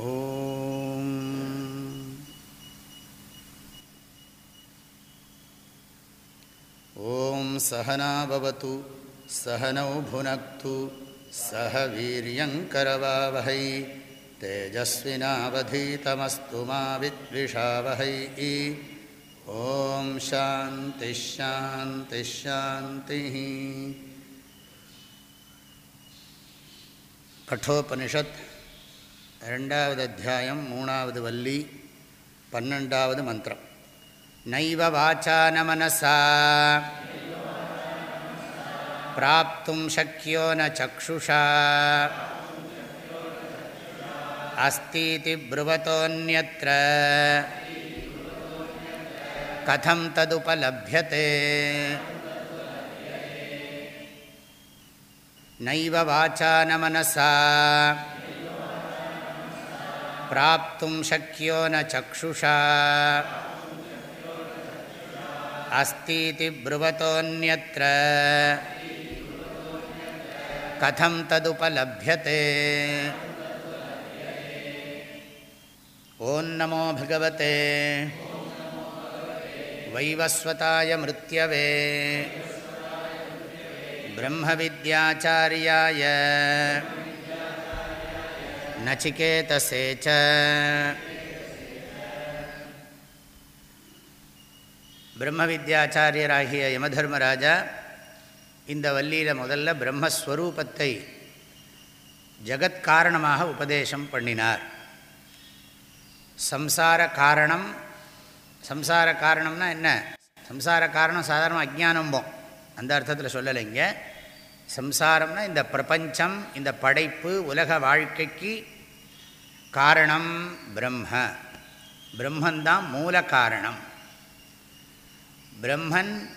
ॐ सहना सहनौ भुन सह वीर्यङ्करवावहै तेजस्विनावधीतमस्तु मा विद्विषावहै ॐ शान्तिश्शान्तिश्शान्तिः कठोपनिषत् ரெண்டாவது அத்தியாயம் மூணாவது வள்ளி பன்னெண்டாவது மந்திரம். நைவ வாச்சான மனசா பிராப்தும் சக்கியோ ந சக்ஷுஷா. அஸ்தீதி ப்ருவத்தோன்யற்ற கதம் ததுபலபியத்தை நைவ வாச்சான மனசா प्राप्तुं शक्यो न चक्षुषा अस्तीति ब्रुवतोऽन्यत्र कथं तदुपलभ्यते ॐ नमो भगवते वैवस्वताय मृत्यवे ब्रह्मविद्याचार्याय नचिकेतसे च பிரம்மவித்யாச்சாரியராகிய யமதர்மராஜா இந்த வள்ளியில் முதல்ல பிரம்மஸ்வரூபத்தை ஜகத்காரணமாக உபதேசம் பண்ணினார் சம்சார காரணம் சம்சார காரணம்னா என்ன சம்சார காரணம் சாதாரண அஜானம்போம் அந்த அர்த்தத்தில் சொல்லலைங்க சம்சாரம்னா இந்த பிரபஞ்சம் இந்த படைப்பு உலக வாழ்க்கைக்கு காரணம் பிரம்ம. பிரம்மந்தான் மூல காரணம். பிரம்மன்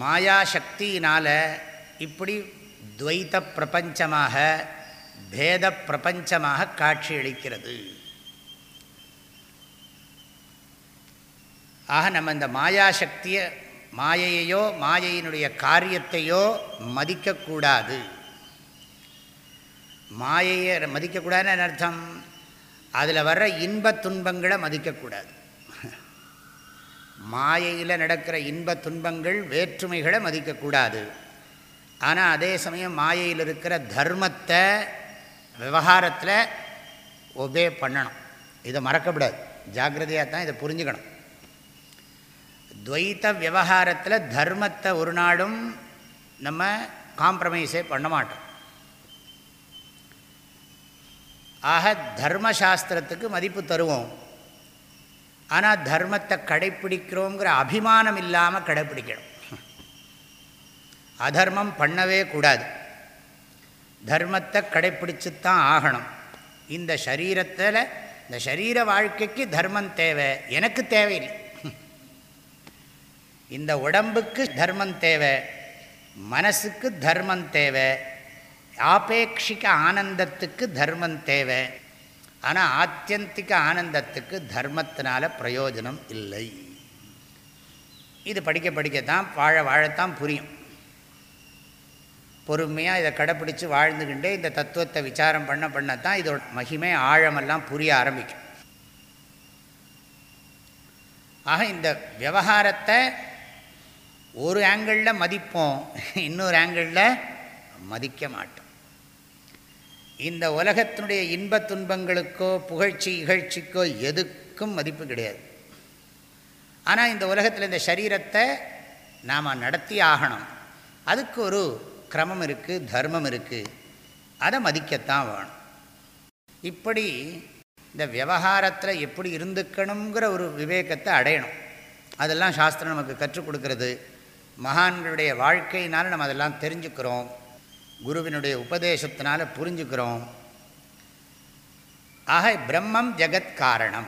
மாயாசக்தியினால் இப்படி துவைத்த பிரபஞ்சமாக பேத பிரபஞ்சமாக காட்சியளிக்கிறது ஆக நம்ம இந்த மாயாசக்தியை மாயையோ மாயையினுடைய காரியத்தையோ மதிக்கக்கூடாது. மாயையை மதிக்கக்கூடாதுன்னு அர்த்தம்? அதில் வர்ற இன்ப துன்பங்களை மதிக்கக்கூடாது. மாயையில் நடக்கிற இன்ப துன்பங்கள் வேற்றுமைகளை மதிக்கக்கூடாது. ஆனால் அதே சமயம் மாயையில் இருக்கிற தர்மத்தை விவகாரத்தில் ஒபே பண்ணணும். இதை மறக்கக்கூடாது. ஜாக்கிரதையாக தான் இதை புரிஞ்சுக்கணும். துவைத்த விவகாரத்தில் தர்மத்தை ஒரு நாளும் நம்ம காம்ப்ரமைஸே பண்ண மாட்டோம். ஆக தர்மசாஸ்திரத்துக்கு மதிப்பு தருவோம். ஆனால் தர்மத்தை கடைப்பிடிக்கிறோங்கிற அபிமானம் இல்லாமல் கடைப்பிடிக்கணும். அதர்மம் பண்ணவே கூடாது. தர்மத்தை கடைப்பிடிச்சுத்தான் ஆகணும். இந்த சரீரத்தில் இந்த சரீர வாழ்க்கைக்கு தர்மம் தேவை. எனக்கு தேவையில்லை. இந்த உடம்புக்கு தர்மம் தேவை. மனசுக்கு தர்மம் தேவை. ஆபேட்சிக ஆனந்தத்துக்கு தர்மம் தேவை. ஆனால் ஆத்தியந்திக ஆனந்தத்துக்கு தர்மத்தினால பிரயோஜனம் இல்லை. இது படிக்க படிக்கத்தான் வாழ வாழத்தான் புரியும். பொறுமையாக இதை கடைப்பிடிச்சு வாழ்ந்துக்கிட்டே இந்த தத்துவத்தை விசாரம் பண்ண பண்ணத்தான் இதோட மகிமை ஆழமெல்லாம் புரிய ஆரம்பிக்கும். ஆக இந்த விவகாரத்தை ஒரு ஆங்கிளில் மதிப்போம். இன்னொரு ஆங்கிளில் மதிக்க மாட்டோம். இந்த உலகத்தினுடைய இன்ப துன்பங்களுக்கோ புகழ்ச்சி இகழ்ச்சிக்கோ எதுக்கும் மதிப்பு கிடையாது. ஆனால் இந்த உலகத்தில் இந்த சரீரத்தை நாம் நடத்தி ஆகணும். அதுக்கு ஒரு கிரமம் இருக்குது தர்மம் இருக்குது அதை மதிக்கத்தான் வேணும். இப்படி இந்த விவகாரத்தில் எப்படி இருந்துக்கணுங்கிற ஒரு விவேகத்தை அடையணும். அதெல்லாம் சாஸ்திரம் நமக்கு கற்றுக் கொடுக்கறது. மகான்களுடைய வாழ்க்கையினால் நம்ம அதெல்லாம் தெரிஞ்சுக்கிறோம். குருவினுடைய உபதேசத்தினால் புரிஞ்சுக்கிறோம். ஆக பிரம்மம் ஜெகத் காரணம்.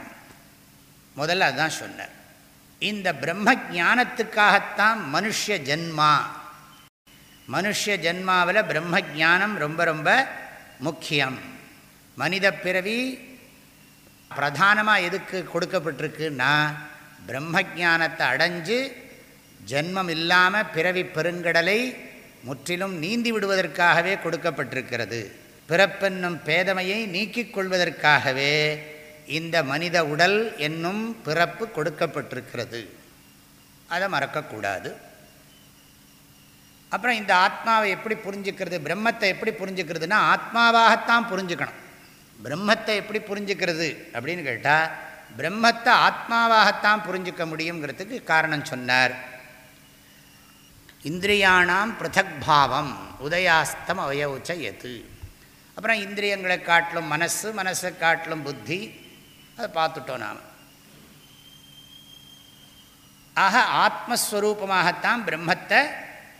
முதல்ல அதுதான் சொன்னார். இந்த பிரம்ம ஜானத்துக்காகத்தான் மனுஷ ஜென்மா. மனுஷ ஜென்மாவில் பிரம்ம ஜானம் ரொம்ப ரொம்ப முக்கியம். மனித பிறவி பிரதானமாக எதுக்கு கொடுக்கப்பட்டிருக்குன்னா பிரம்ம ஜானத்தை அடைஞ்சு ஜென்மம் இல்லாமல் பிறவி பெருங்கடலை முற்றிலும் நீந்தி விடுவதற்காகவே கொடுக்கப்பட்டிருக்கிறது. பிறப்பென்னும் பேதமையை நீக்கிக் கொள்வதற்காகவே இந்த மனித உடல் என்னும் பிறப்பு கொடுக்கப்பட்டிருக்கிறது. அதை மறக்கக்கூடாது அப்புறம் இந்த ஆத்மாவை எப்படி புரிஞ்சுக்கிறது பிரம்மத்தை எப்படி புரிஞ்சுக்கிறதுனா ஆத்மாவாகத்தான் புரிஞ்சுக்கணும். பிரம்மத்தை எப்படி புரிஞ்சுக்கிறது அப்படின்னு கேட்டால் பிரம்மத்தை ஆத்மாவாகத்தான் புரிஞ்சிக்க முடியுங்கிறதுக்கு காரணம் சொன்னார். இந்திரியானாம் பிருத்தக் பாவம் உதயாஸ்தம் அவயவுச்ச எது. அப்புறம் இந்திரியங்களை காட்டிலும் மனசு மனசை காட்டிலும் புத்தி அதை பார்த்துட்டோம் நாம். ஆக ஆத்மஸ்வரூபமாகத்தான் பிரம்மத்தை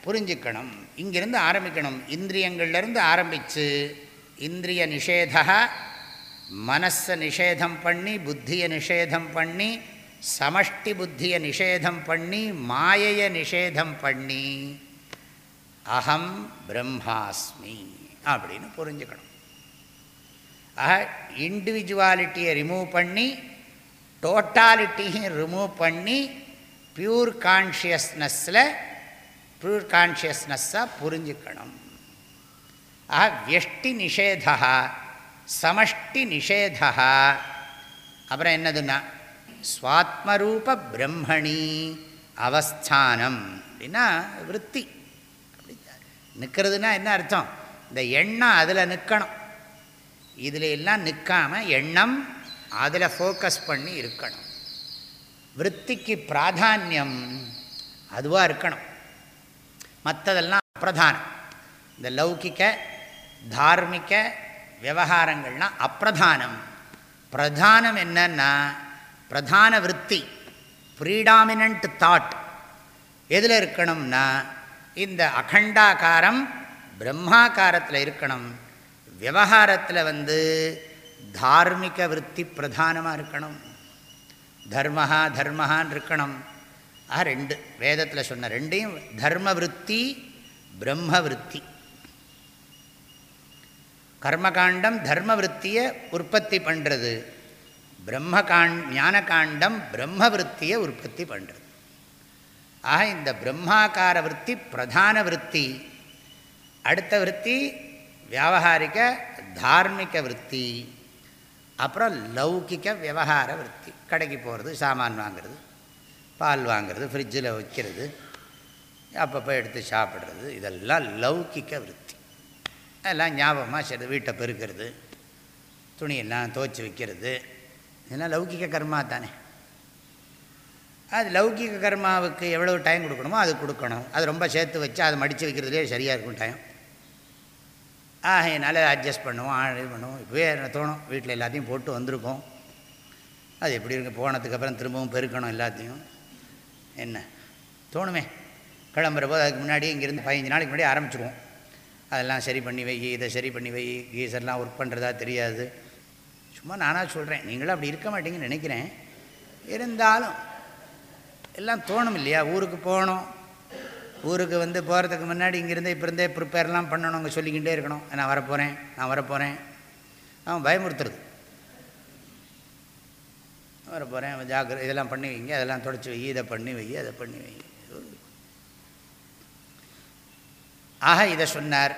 புரிஞ்சுக்கணும். இங்கிருந்து ஆரம்பிக்கணும். இந்திரியங்கள்லேருந்து ஆரம்பித்து இந்திரிய நிஷேதா மனசை நிஷேதம் பண்ணி புத்தியை நிஷேதம் பண்ணி சமஷ்டி புத்தியை நிஷேதம் பண்ணி மாயையை நிஷேதம் பண்ணி அகம் பிரம்மாஸ்மி அப்படின்னு புரிஞ்சுக்கணும். ஆக இண்டிவிஜுவாலிட்டியை ரிமூவ் பண்ணி டோட்டாலிட்டியும் ரிமூவ் பண்ணி பியூர் கான்ஷியஸ்னஸில் பியூர் கான்ஷியஸ்னஸ்ஸாக புரிஞ்சுக்கணும். ஆக வியஷ்டி நிஷேதா சமஷ்டி நிஷேதா அப்புறம் என்னதுன்னா ஸ்வாத்மரூப பிரம்மணி அவஸ்தானம். அப்படின்னா விற்பி. நிற்கிறதுனா என்ன அர்த்தம்? இந்த எண்ணம் அதில் நிற்கணும். இதில் எல்லாம் நிற்காமல் எண்ணம் அதில் ஃபோக்கஸ் பண்ணி இருக்கணும். விற்பிக்கு பிராதானியம் அதுவாக இருக்கணும். மற்றதெல்லாம் அப்பிரதானம். இந்த லௌகிக்க தார்மிக விவகாரங்கள்லாம் அப்பிரதானம். பிரதானம் என்னன்னா பிரதான விற்பி ப்ரீடாமினண்ட் தாட். எதில் இருக்கணும்னா இந்த அகண்டாகாரம் பிரம்மாக்காரத்தில் இருக்கணும். விவகாரத்தில் வந்து தார்மிக விற்பி பிரதானமாக இருக்கணும். தர்மஹா தர்மஹான் இருக்கணும். ஆ ரெண்டு வேதத்தில் சொன்ன ரெண்டையும் தர்ம விற்பி பிரம்ம விற்பி கர்மகாண்டம் தர்ம விற்த்தியை உற்பத்தி பண்ணுறது பிரம்மகாண் ஞானகாண்டம் பிரம்ம விற்த்தியை உற்பத்தி பண்ணுறது ஆக இந்த பிரம்மாக்கார விற்பி பிரதான விற்பி அடுத்த விற்பி வியாபகாரிக தார்மிக விற்பி அப்புறம் லௌகிக விவகார விற்பி கடைக்கு போகிறது சாமான் வாங்கிறது பால் வாங்கிறது ஃப்ரிட்ஜில் வைக்கிறது அப்பப்போ எடுத்து சாப்பிட்றது இதெல்லாம் லௌகிக்க விற்பி அதெல்லாம் ஞாபகமாக சரி வீட்டை பெருக்கிறது துணியெல்லாம் துவச்சி வைக்கிறது இதெல்லாம் லௌகிக கர்மா தானே. அது லௌகிக கர்மாவுக்கு எவ்வளோ டைம் கொடுக்கணுமோ அது கொடுக்கணும். அது ரொம்ப சேர்த்து வச்சு அதை மடித்து வைக்கிறதுலே சரியாக இருக்கும் டைம் ஆகையினால அட்ஜஸ்ட் பண்ணுவோம் இது பண்ணுவோம். இப்போவே என்ன தோணும் வீட்டில் எல்லாத்தையும் போட்டு வந்திருக்கோம். அது எப்படி இருக்கு? போனதுக்கப்புறம் திரும்பவும் பெருக்கணும் எல்லாத்தையும். என்ன? தோணுமே. கிளம்புற போது அதுக்கு முன்னாடி இங்கேருந்து பதினஞ்சு நாளைக்கு முன்னாடி ஆரம்பிச்சிருவோம். அதெல்லாம் சரி பண்ணி வை இதை சரி பண்ணி வை கீசர்லாம் ஒர்க் பண்ணுறதா தெரியாது. சும்மா நானாக சொல்கிறேன் நீங்களும் அப்படி இருக்க மாட்டீங்கன்னு நினைக்கிறேன். இருந்தாலும் எல்லாம் தோணும் இல்லையா? ஊருக்கு போகணும். ஊருக்கு வந்து போகிறதுக்கு முன்னாடி இங்கேருந்தே இப்போ இருந்தே ப்ரிப்பேர்லாம் பண்ணணுங்க சொல்லிக்கிட்டே இருக்கணும். நான் வரப்போகிறேன் நான் வரப்போகிறேன் அவன் பயமுறுத்துறது. வரப்போகிறேன் ஜாக்கிர இதெல்லாம் பண்ணி வைங்க. அதெல்லாம் தொடச்சி வை. இதை பண்ணி வை. அதை பண்ணி வை. ஆக இதை சொன்னார்.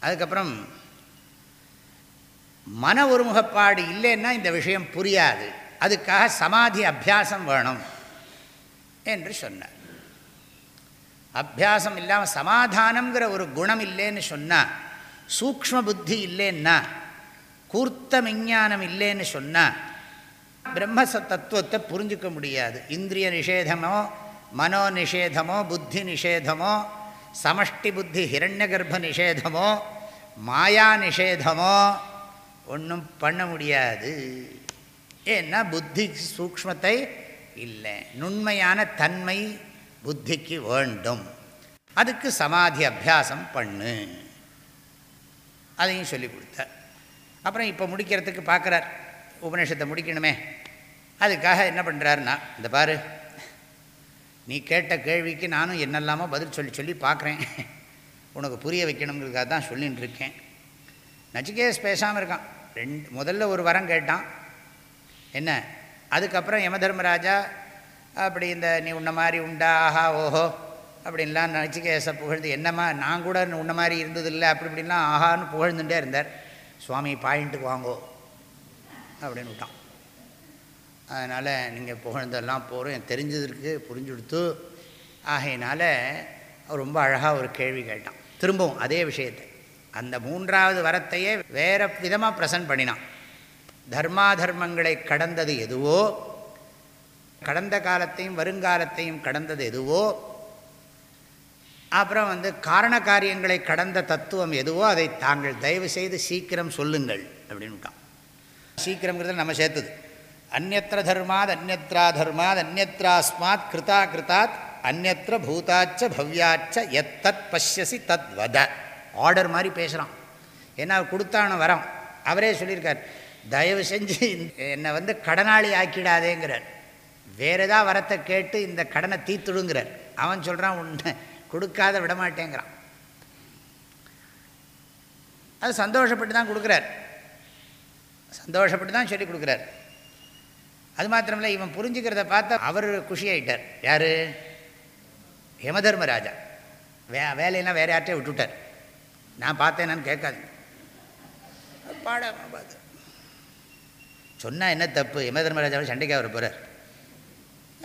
அதுக்கப்புறம் மன ஒருமுகப்பாடு இல்லைன்னா இந்த விஷயம் புரியாது. அதுக்காக சமாதி அபியாசம் வேணும் என்று சொன்னார். அபியாசம் இல்லாமல் சமாதானங்கிற ஒரு குணம் இல்லைன்னு சொன்னால் சூக்ம புத்தி இல்லைன்னா கூர்த்த விஞ்ஞானம் இல்லைன்னு சொன்னால் பிரம்ம தத்துவத்தை புரிஞ்சிக்க முடியாது. இந்திரிய நிஷேதமோ மனோ நிஷேதமோ புத்தி நிஷேதமோ சமஷ்டி புத்தி ஹிரண்ய கர்ப்ப நிஷேதமோ மாயா நிஷேதமோ ஒன்றும் பண்ண முடியாது. ஏன்னா புத்தி சூக்மத்தை இல்லை. நுண்மையான தன்மை புத்திக்கு வேண்டும். அதுக்கு சமாதி அபியாசம் பண்ணு. அதையும் சொல்லி கொடுத்தார். அப்புறம் இப்போ முடிக்கிறதுக்கு பார்க்குறார் உபநிஷத்தை முடிக்கணுமே. அதுக்காக என்ன பண்ணுறாருன்னா இந்த பாரு நீ கேட்ட கேள்விக்கு நானும் என்னெல்லாமோ பதில் சொல்லி சொல்லி பார்க்குறேன் உனக்கு புரிய வைக்கணுங்கிறதுக்காக தான் சொல்லின்னு இருக்கேன் நச்சிகேஸ் பேசாமல் இருக்கான். ரெண்டு முதல்ல ஒரு வரம் கேட்டான். என்ன? அதுக்கப்புறம் யமதர்மராஜா அப்படி இந்த நீ உன்ன மாதிரி உண்டா? ஆஹா ஓஹோ அப்படின்லாம் நச்சிகேச புகழ்ந்து என்னம்மா நான் கூட உன்ன மாதிரி இருந்ததில்லை அப்படி இப்படின்லாம் ஆஹான்னு புகழ்ந்துட்டே இருந்தார். சுவாமி பாயிண்ட்டுக்கு வாங்கோ அப்படின்னு விட்டான். அதனால் நீங்கள் புகழ்ந்தெல்லாம் போகிறோம் எனக்கு தெரிஞ்சதற்கு புரிஞ்சு கொடுத்து. ஆகையினால ரொம்ப அழகாக ஒரு கேள்வி கேட்டான். திரும்பவும் அதே விஷயத்தை. அந்த மூன்றாவது வரத்தையே வேறு விதமாக பிரசன்ட் பண்ணினான். தர்மாதர்மங்களை கடந்தது எதுவோ கடந்த காலத்தையும் வருங்காலத்தையும் கடந்தது எதுவோ அப்புறம் வந்து காரண காரியங்களை கடந்த தத்துவம் எதுவோ அதை தாங்கள் தயவு செய்து சீக்கிரம் சொல்லுங்கள் அப்படின்ட்டான் சீக்கிரங்கிறது நம்ம சேர்த்துது. அந்நத்திர தர்மாத் அந்நத்ரா தர்மாத் அந்நத்ராஸ்மாத் கிருதா கிருதாத் அந்நத்திர பூதாச்ச பவ்யாச்ச எத்தத் பஷ்யசி தத் வத ஆர்டர் மாதிரி பேசுகிறான் ஏன்னா கொடுத்தான வரோம் அவரே சொல்லியிருக்கார் தயவு செஞ்சு என்னை வந்து கடனாளி ஆக்கிடாதேங்கிறார். வேறு ஏதாவது வரத்தை கேட்டு இந்த கடனை தீத்துடுங்கிறார் அவன் சொல்கிறான் உன்னை கொடுக்காத விடமாட்டேங்கிறான். அது சந்தோஷப்பட்டு தான் கொடுக்குறார். சந்தோஷப்பட்டு தான் சொல்லி கொடுக்குறார். அது மாத்திரமில்லை இவன் புரிஞ்சுக்கிறத பார்த்தா அவர் குஷி ஆகிட்டார் யார்? யமதர்மராஜா வே வேலையெல்லாம் வேறு யார்ட்டே விட்டுவிட்டார் நான் பார்த்தேன்னு கேட்காது பாட பார்த்து சொன்னால் என்ன தப்பு? யமதர்மராஜாவை சண்டைக்காக வர போகிறார்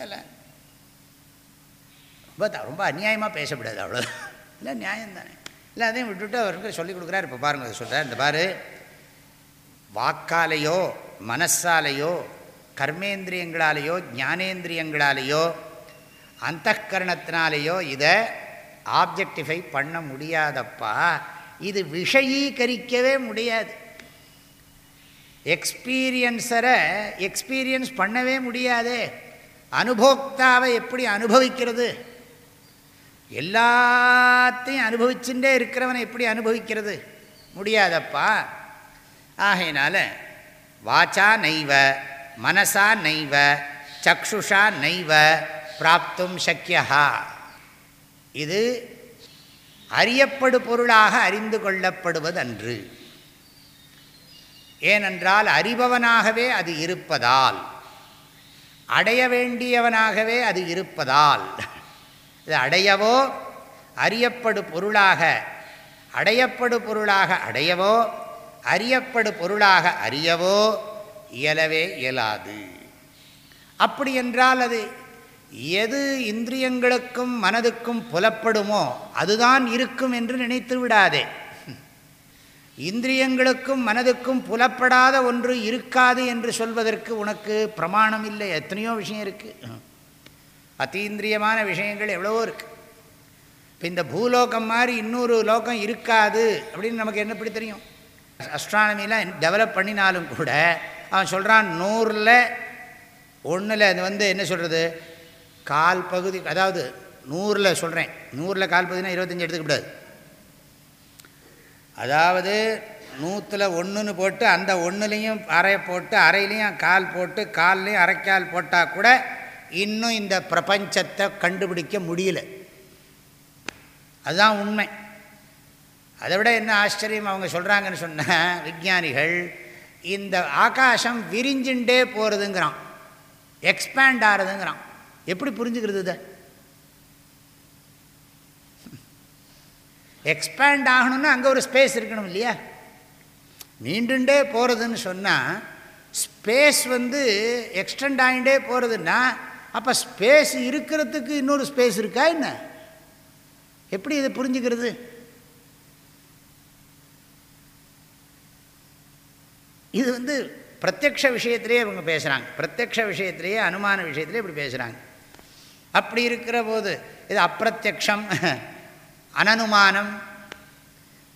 இல்லை. ரொம்ப ரொம்ப அநியாயமாக பேசக்கூடாது அவ்வளோ இல்லை நியாயம் தானே இல்லை அதையும் விட்டுவிட்டு அவருக்கு சொல்லிக் கொடுக்குறாரு. இப்போ பாருங்கள் அதை சொல்கிறார் இந்த பாரு. வாக்காலேயோ மனசாலேயோ கர்மேந்திரியங்களாலேயோ ஞானேந்திரியங்களாலேயோ அந்த கரணத்தினாலேயோ இதை ஆப்ஜெக்டிஃபை பண்ண முடியாதப்பா. இது விஷயீகரிக்கவே முடியாது. எக்ஸ்பீரியன்ஸரை எக்ஸ்பீரியன்ஸ் பண்ணவே முடியாதே. அனுபோக்தாவை எப்படி அனுபவிக்கிறது? எல்லாத்தையும் அனுபவிச்சுட்டே இருக்கிறவனை எப்படி அனுபவிக்கிறது? முடியாதப்பா. ஆகையினால வாச்சா நைவ மனசா நைவ சக்ஷுஷா நைவ பிராப்தும் சக்கியா இது அறியப்படு பொருளாக அறிந்து கொள்ளப்படுவதன்று. ஏனென்றால் அறிபவனாகவே அது இருப்பதால் அடைய வேண்டியவனாகவே அது இருப்பதால் இது அடையவோ அறியப்படு பொருளாக அடையப்படு பொருளாக அடையவோ அறியப்படு பொருளாக அறியவோ இயலவே இயலாது. அப்படி என்றால் அது எது இந்திரியங்களுக்கும் மனதுக்கும் புலப்படுமோ அதுதான் இருக்கும் என்று நினைத்து விடாதே. இந்திரியங்களுக்கும் மனதுக்கும் புலப்படாத ஒன்று இருக்காது என்று சொல்வதற்கு உனக்கு பிரமாணம் இல்லை. எத்தனையோ விஷயம் இருக்குது அத்தீந்திரியமான விஷயங்கள் எவ்வளவோ இருக்குது இப்போ இந்த பூலோகம் மாதிரி இன்னொரு லோகம் இருக்காது அப்படின்னு நமக்கு என்ன எப்படி தெரியும்? அஸ்ட்ரானமிலாம் டெவலப் பண்ணினாலும் கூட அவன் சொல்கிறான் நூறில் ஒன்றில் அது வந்து என்ன சொல்கிறது கால் பகுதி அதாவது நூறில் சொல்கிறேன் நூறில் கால் பகுதினா இருபத்தஞ்சி எடுத்துக்கூடாது அதாவது நூற்றில் ஒன்றுன்னு போட்டு அந்த ஒன்றுலேயும் அரை போட்டு அரையிலையும் கால் போட்டு கால்லையும் அரைக்கால் போட்டால் கூட இன்னும் இந்த பிரபஞ்சத்தை கண்டுபிடிக்க முடியல. அதுதான் உண்மை. அதை விட என்ன ஆச்சரியம் அவங்க சொல்கிறாங்கன்னு சொன்ன விஞ்ஞானிகள் இந்த ஆகாசம் விரிஞ்சுண்டே போகிறதுங்கிறான் எக்ஸ்பேண்ட் ஆகிறதுங்கிறான் எப்படி புரிஞ்சுக்கிறது இதை? எக்ஸ்பேண்ட் ஆகணும்னா அங்கே ஒரு ஸ்பேஸ் இருக்கணும் இல்லையா? நீண்டுண்டே போகிறதுன்னு சொன்னால் ஸ்பேஸ் வந்து எக்ஸ்டெண்ட் ஆகிண்டே போகிறதுன்னா அப்போ ஸ்பேஸ் இருக்கிறதுக்கு இன்னொரு ஸ்பேஸ் இருக்கா என்ன? எப்படி இதை புரிஞ்சுக்கிறது? இது வந்து பிரத்யக்ஷ விஷயத்திலே இவங்க பேசுகிறாங்க பிரத்யக்ஷ விஷயத்திலேயே அனுமான விஷயத்திலே இப்படி பேசுகிறாங்க அப்படி இருக்கிற போது இது அப்பிரத்யக்ஷம் அனனுமானம்.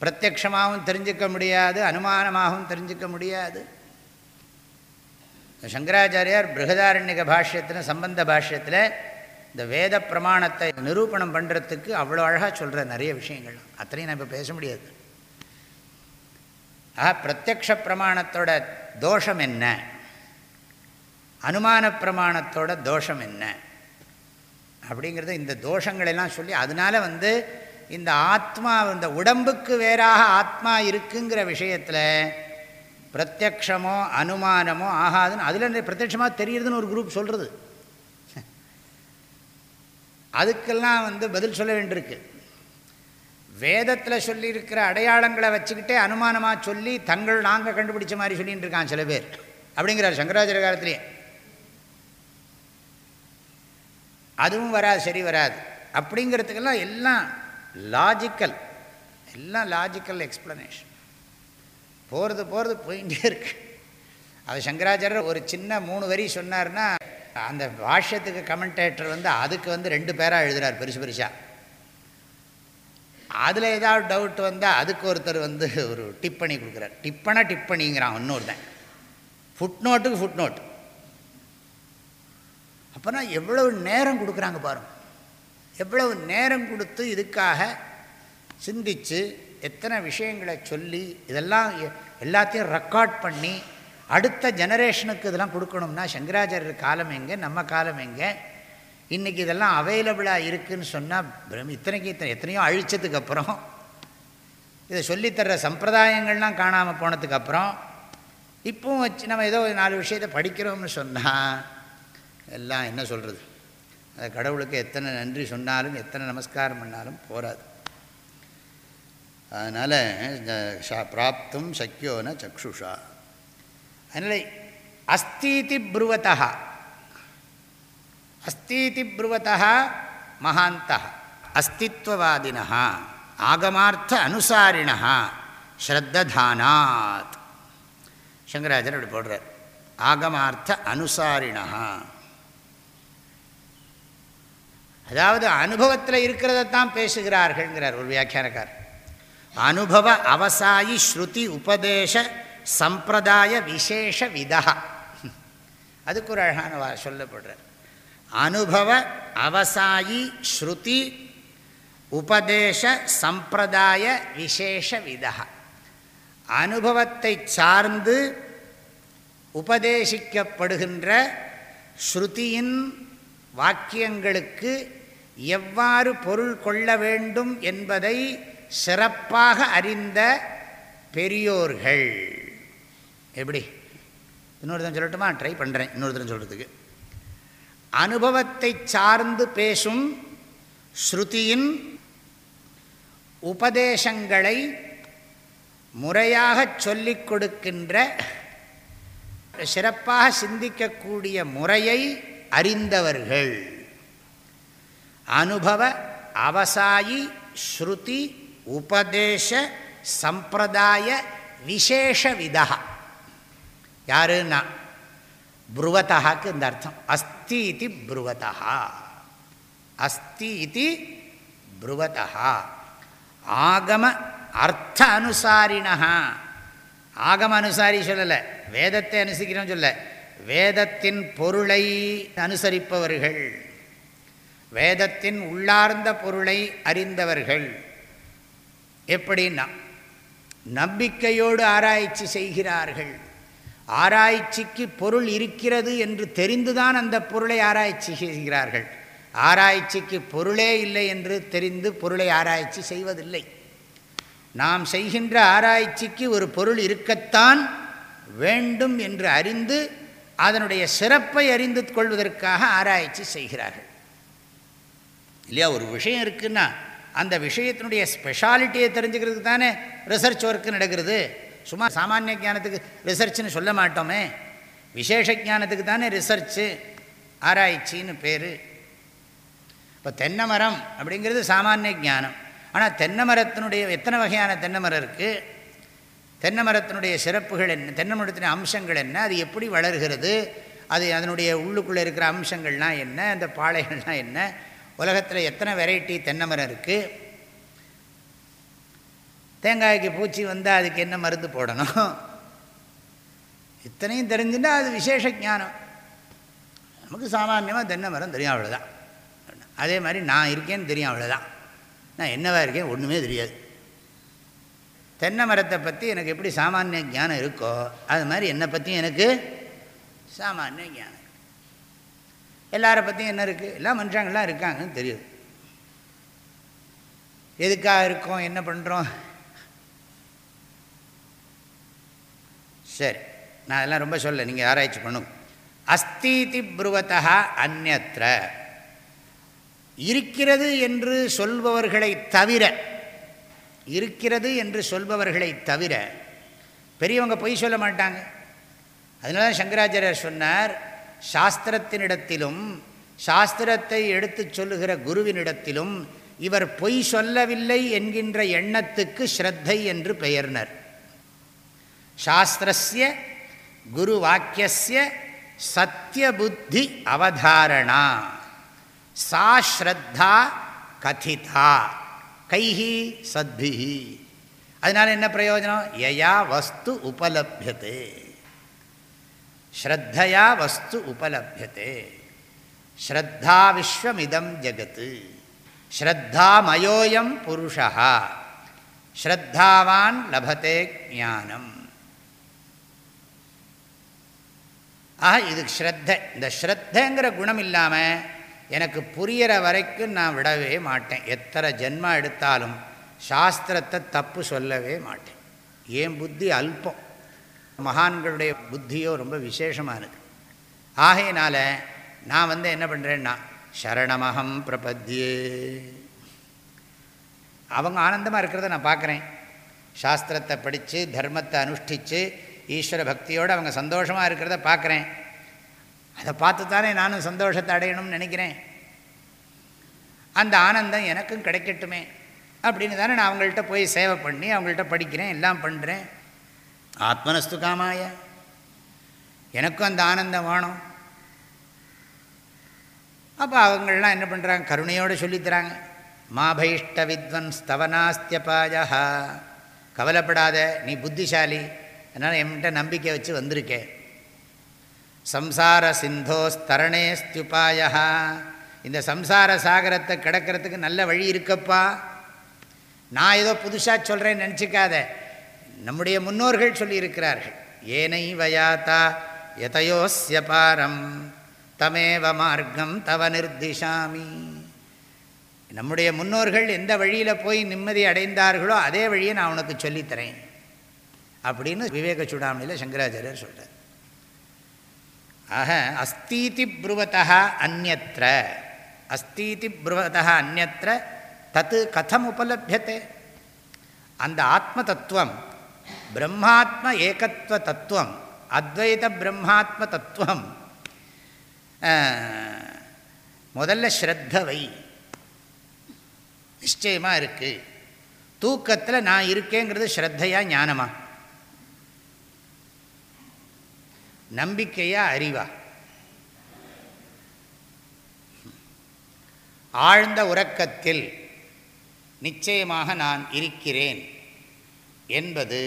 பிரத்யக்ஷமாகவும் தெரிஞ்சுக்க முடியாது அனுமானமாகவும் தெரிஞ்சுக்க முடியாது. சங்கராச்சாரியார் பிருகதாரண்யக பாஷ்யத்தில் சம்பந்த பாஷ்யத்தில் இந்த வேத பிரமாணத்தை நிரூபணம் பண்ணுறதுக்கு அவ்வளோ அழகாக சொல்கிற நிறைய விஷயங்கள். அத்தனையும் நான் இப்போ பேச முடியாது. ஆஹா பிரத்யக்ஷ பிரமாணத்தோட தோஷம் என்ன? அனுமான பிரமாணத்தோட தோஷம் என்ன? அப்படிங்கிறது இந்த தோஷங்களெல்லாம் சொல்லி அதனால் வந்து இந்த ஆத்மா இந்த உடம்புக்கு வேறாக ஆத்மா இருக்குங்கிற விஷயத்தில் பிரத்யக்ஷமோ அனுமானமோ ஆகாதுன்னு அதில் பிரத்யட்சமாக தெரியுதுன்னு ஒரு குரூப் சொல்கிறது அதுக்கெல்லாம் வந்து பதில் சொல்ல வேண்டியிருக்கு. வேதத்தில் சொல்லியிருக்கிற அடையாளங்களை வச்சுக்கிட்டே அனுமானமாக சொல்லி தங்கள் நாங்கள் கண்டுபிடிச்ச மாதிரி சொல்லிகிட்டு இருக்கான் சில பேர். அப்படிங்கிறார் சங்கராச்சாரிய காலத்திலேயே. அதுவும் வராது சரி வராது. அப்படிங்கிறதுக்கெல்லாம் எல்லாம் லாஜிக்கல் எல்லாம் லாஜிக்கல் எக்ஸ்ப்ளனேஷன் போகிறது போகிறது போயிட்டே இருக்கு. அது சங்கராச்சாரியர் ஒரு சின்ன மூணு வரி சொன்னார்னா அந்த பாஷ்யத்துக்கு கமெண்டேட்டர் வந்து அதுக்கு வந்து ரெண்டு பேராக எழுதுகிறார் பெருசு பெருசாக அதில் ஏதாவது டவுட் வந்தால் அதுக்கு ஒருத்தர் வந்து ஒரு டிப்பணி கொடுக்குறார். டிப்பனை டிப்பணிங்கிறான் இன்னொருத்தன். ஃபுட் நோட்டுக்கு ஃபுட் நோட்டு அப்போனா எவ்வளவு நேரம் கொடுக்குறாங்க பாருங்கள் எவ்வளவு நேரம் கொடுத்து இதுக்காக சிந்தித்து எத்தனை விஷயங்களை சொல்லி இதெல்லாம் எல்லாத்தையும் ரெக்கார்ட் பண்ணி அடுத்த ஜெனரேஷனுக்கு இதெல்லாம் கொடுக்கணும்னா சங்கராச்சாரியர் காலம் எங்கே நம்ம காலம் எங்கே? இன்றைக்கி இதெல்லாம் அவைலபிளாக இருக்குதுன்னு சொன்னால் பிரம் இத்தனைக்கு இத்தனை எத்தனையோ அழித்ததுக்கப்புறம் இதை சொல்லித்தர்ற சம்பிரதாயங்கள்லாம் காணாமல் போனதுக்கப்புறம் இப்போவும் வச்சு நம்ம ஏதோ நாலு விஷயத்தை படிக்கிறோம்னு சொன்னால் எல்லாம் என்ன சொல்கிறது அந்த கடவுளுக்கு எத்தனை நன்றி சொன்னாலும் எத்தனை நமஸ்காரம் பண்ணாலும் போகாது அதனால் பிராப்தும் சக்கியோன சக்ஷுஷா. அதனால் அஸ்தீதி புருவத்தா அஸ்தீதி புருவத்தா மகாந்தா அஸ்தித்வவாதினா ஆகமார்த்த அனுசாரிணா ஸ்ரத்ததானாத். சங்கராஜர் அப்படி போடுறார். ஆகமார்த்த அனுசாரிணா அதாவது அனுபவத்தில் இருக்கிறதத்தான் பேசுகிறார்கள்ங்கிறார் ஒரு வியாக்கியானக்கார் அனுபவ அவசாயி ஸ்ருதி உபதேச சம்பிரதாய விசேஷ விதா. அதுக்கு ஒரு அழகான சொல்லப்படுறார். அனுபவ அவசாயி ஸ்ருதி உபதேச சம்பிரதாய விசேஷ விதா. அனுபவத்தை சார்ந்து உபதேசிக்கப்படுகின்ற ஸ்ருதியின் வாக்கியங்களுக்கு எவ்வாறு பொருள் கொள்ள வேண்டும் என்பதை சிறப்பாக அறிந்த பெரியோர்கள். எப்படி? இன்னொருத்தன் சொல்லட்டுமா? ட்ரை பண்ணுறேன் இன்னொருத்தன் சொல்கிறதுக்கு அனுபவத்தை சார்ந்து பேசும் ஸ்ருதியின் உபதேசங்களை முறையாக சொல்லிக் கொடுக்கின்ற சிறப்பாக சிந்திக்கக்கூடிய முறையை அறிந்தவர்கள். அனுபவ அவசாயி ஸ்ருதி உபதேச சம்பிரதாய விசேஷ விதா யாருன்னா? புருவத்தகாக்கு இந்த அர்த்தம். அஸ்தி இது புருவத்தா அஸ்தி இது புருவத்தா ஆகம அர்த்த அனுசாரினா ஆகம அனுசாரி சொல்லலை. வேதத்தை அனுசரிக்கிறோம் சொல்ல. வேதத்தின் பொருளை அனுசரிப்பவர்கள். வேதத்தின் உள்ளார்ந்த பொருளை அறிந்தவர்கள். எப்படின்னா நம்பிக்கையோடு ஆராய்ச்சி செய்கிறார்கள். ஆராய்ச்சிக்கு பொருள் இருக்கிறது என்று தெரிந்துதான் அந்த பொருளை ஆராய்ச்சி செய்கிறார்கள். ஆராய்ச்சிக்கு பொருளே இல்லை என்று தெரிந்து பொருளை ஆராய்ச்சி செய்வதில்லை. நாம் செய்கின்ற ஆராய்ச்சிக்கு ஒரு பொருள் இருக்கத்தான் வேண்டும் என்று அறிந்து அதனுடைய சிறப்பை அறிந்து கொள்வதற்காக ஆராய்ச்சி செய்கிறார்கள். இல்லையா ஒரு விஷயம் இருக்குன்னா அந்த விஷயத்தினுடைய ஸ்பெஷாலிட்டியை தெரிஞ்சுக்கிறதுக்கு தானே ரிசர்ச் ஒர்க்கு நடக்கிறது. சும்மா சாமானிய ஜானத்துக்கு ரிசர்ச்னு சொல்ல மாட்டோமே. விசேஷ ஜானத்துக்கு தானே ரிசர்ச்சு ஆராய்ச்சின்னு பேர். இப்போ தென்னை மரம் அப்படிங்கிறது சாமானிய ஜானம் ஆனால் தென்னை மரத்தினுடைய எத்தனை வகையான தென்னை மரம் இருக்குது தென்னை மரத்தினுடைய சிறப்புகள் என்ன? தென்னை மரத்தினுடைய அம்சங்கள் என்ன? அது எப்படி வளர்கிறது? அது அதனுடைய உள்ளுக்குள்ளே இருக்கிற அம்சங்கள்லாம் என்ன? அந்த பாளைகள்லாம் என்ன? உலகத்தில் எத்தனை வெரைட்டி தென்னை மரம் இருக்குது தேங்காய்க்கு பூச்சி வந்தால் அதுக்கு என்ன மருந்து போடணும்? இத்தனையும் தெரிஞ்சுன்னா அது விசேஷ ஞானம். நமக்கு சாமான்யமாக தென்னை மரம் தெரியும் அவ்வளோதான் அதே மாதிரி நான் இருக்கேன்னு தெரியும் அவ்வளோதான் நான் என்னவாக இருக்கேன் ஒன்றுமே தெரியாது. தென்னை மரத்தை பற்றி எனக்கு எப்படி சாமானிய ஞானம் இருக்கோ அது மாதிரி என்னை பற்றியும் எனக்கு சாமானிய ஞானம். எல்லாரை பற்றியும் என்ன இருக்குது எல்லாம் மனுஷங்கள்லாம் இருக்காங்கன்னு தெரியுது. எதுக்காக இருக்கோம்? என்ன பண்ணுறோம் சரி நான் அதெல்லாம் ரொம்ப சொல்ல நீங்கள் ஆராய்ச்சி பண்ணும் அஸ்தீதி புருவத்தா அந்நத்திர இருக்கிறது என்று சொல்பவர்களை தவிர இருக்கிறது என்று சொல்பவர்களை தவிர பெரியவங்க பொய் சொல்ல மாட்டாங்க. அதனால தான் சங்கராச்சாரியர் சொன்னார் சாஸ்திரத்தினிடத்திலும் சாஸ்திரத்தை எடுத்து சொல்லுகிற குருவினிடத்திலும் இவர் பொய் சொல்லவில்லை என்கின்ற எண்ணத்துக்கு ஸ்ரத்தை என்று பெயர்னர். சாஸ்திரஸ்ய குரு வாக்கிய சத்தியபுத்தி அவதாரணா. சா ஸ்ரத்தா கதிதா. கைஹி சத்பிஹி. அதனால் என்ன பிரயோஜனம்? யயா வஸ்து உபலபியதே. ஸ்ரத்தையா வஸ்து உபலபியதே. ஸ்ரத்தா விஸ்வமிதம் ஜகத்து ஸ்ரத்தாமயோயம் புருஷா ஸ்ரத்தாவான் லபத்தே ஞானம். ஆக இது ஸ்ரத்த. இந்த ஸ்ரத்தங்கிற குணம் இல்லாமல் எனக்கு புரிகிற வரைக்கும் நான் விடவே மாட்டேன். எத்தனை ஜென்மா எடுத்தாலும் சாஸ்திரத்தை தப்பு சொல்லவே மாட்டேன். ஏன் புத்தி அல்பம். மகான்களுடைய புத்தியோ ரொம்ப விசேஷமானது ஆகையினால் நான் வந்து என்ன பண்ணுறேன்னா சரணமகம் பிரபத்தியே. அவங்க ஆனந்தமாக இருக்கிறத நான் பார்க்குறேன் சாஸ்திரத்தை படித்து தர்மத்தை அனுஷ்டித்து ஈஸ்வர பக்தியோடு அவங்க சந்தோஷமாக இருக்கிறத பார்க்குறேன் அதை பார்த்து தானே நானும் சந்தோஷத்தை அடையணும்னு நினைக்கிறேன். அந்த ஆனந்தம் எனக்கும் கிடைக்கட்டுமே அப்படின்னு தானே நான் அவங்கள்ட்ட போய் சேவை பண்ணி அவங்கள்ட்ட படிக்கிறேன் எல்லாம் பண்ணுறேன் ஆத்மனஸ்து காமாய. எனக்கும் அந்த ஆனந்தம் வேணும். அப்போ அவங்களாம் என்ன பண்ணுறாங்க கருணையோடு சொல்லித்தராங்க. மாபைஷ்ட வித்வன் ஸ்தவனாஸ்தியபாயா கவலைப்படாத நீ புத்திசாலி. அதனால் என்கிட்ட நம்பிக்கை வச்சு வந்திருக்கேன் சம்சார சிந்தோஸ்தரணே ஸ்தியுபாயா இந்த சம்சார சாகரத்தை கிடக்கிறதுக்கு நல்ல வழி இருக்கப்பா. நான் ஏதோ புதுசாக சொல்கிறேன்னு நினச்சிக்காத. நம்முடைய முன்னோர்கள் சொல்லியிருக்கிறார்கள் ஏனை வயாத்தா எதையோஸ்ய பாரம் தமேவ மார்க்கம் தவ நிர்திஷாமி. நம்முடைய முன்னோர்கள் எந்த வழியில் போய் நிம்மதி அடைந்தார்களோ அதே வழியை நான் உனக்கு சொல்லித்தரேன் அப்படின்னு விவேக சூடாமணியில் சங்கராச்சாரியர் சொல்கிறார் ஆக அஸ்தீதி புருவத்தா அந்நத்திர அஸ்தீதி புருவத்தா அந்நத்திர தத்து கதம் உபலபியத்தை அந்த ஆத்ம தத்துவம் பிரம்மாத்ம ஏகத்துவ தத்துவம் அத்வைத பிரம்மாத்ம தத்துவம். முதல்ல ஸ்ரத்தவை. நிச்சயமாக இருக்குது தூக்கத்தில் நான் இருக்கேங்கிறது ஸ்ரத்தையா ஞானமா? நம்பிக்கையா அறிவா? ஆழ்ந்த உறக்கத்தில் நிச்சயமாக நான் இருக்கிறேன் என்பது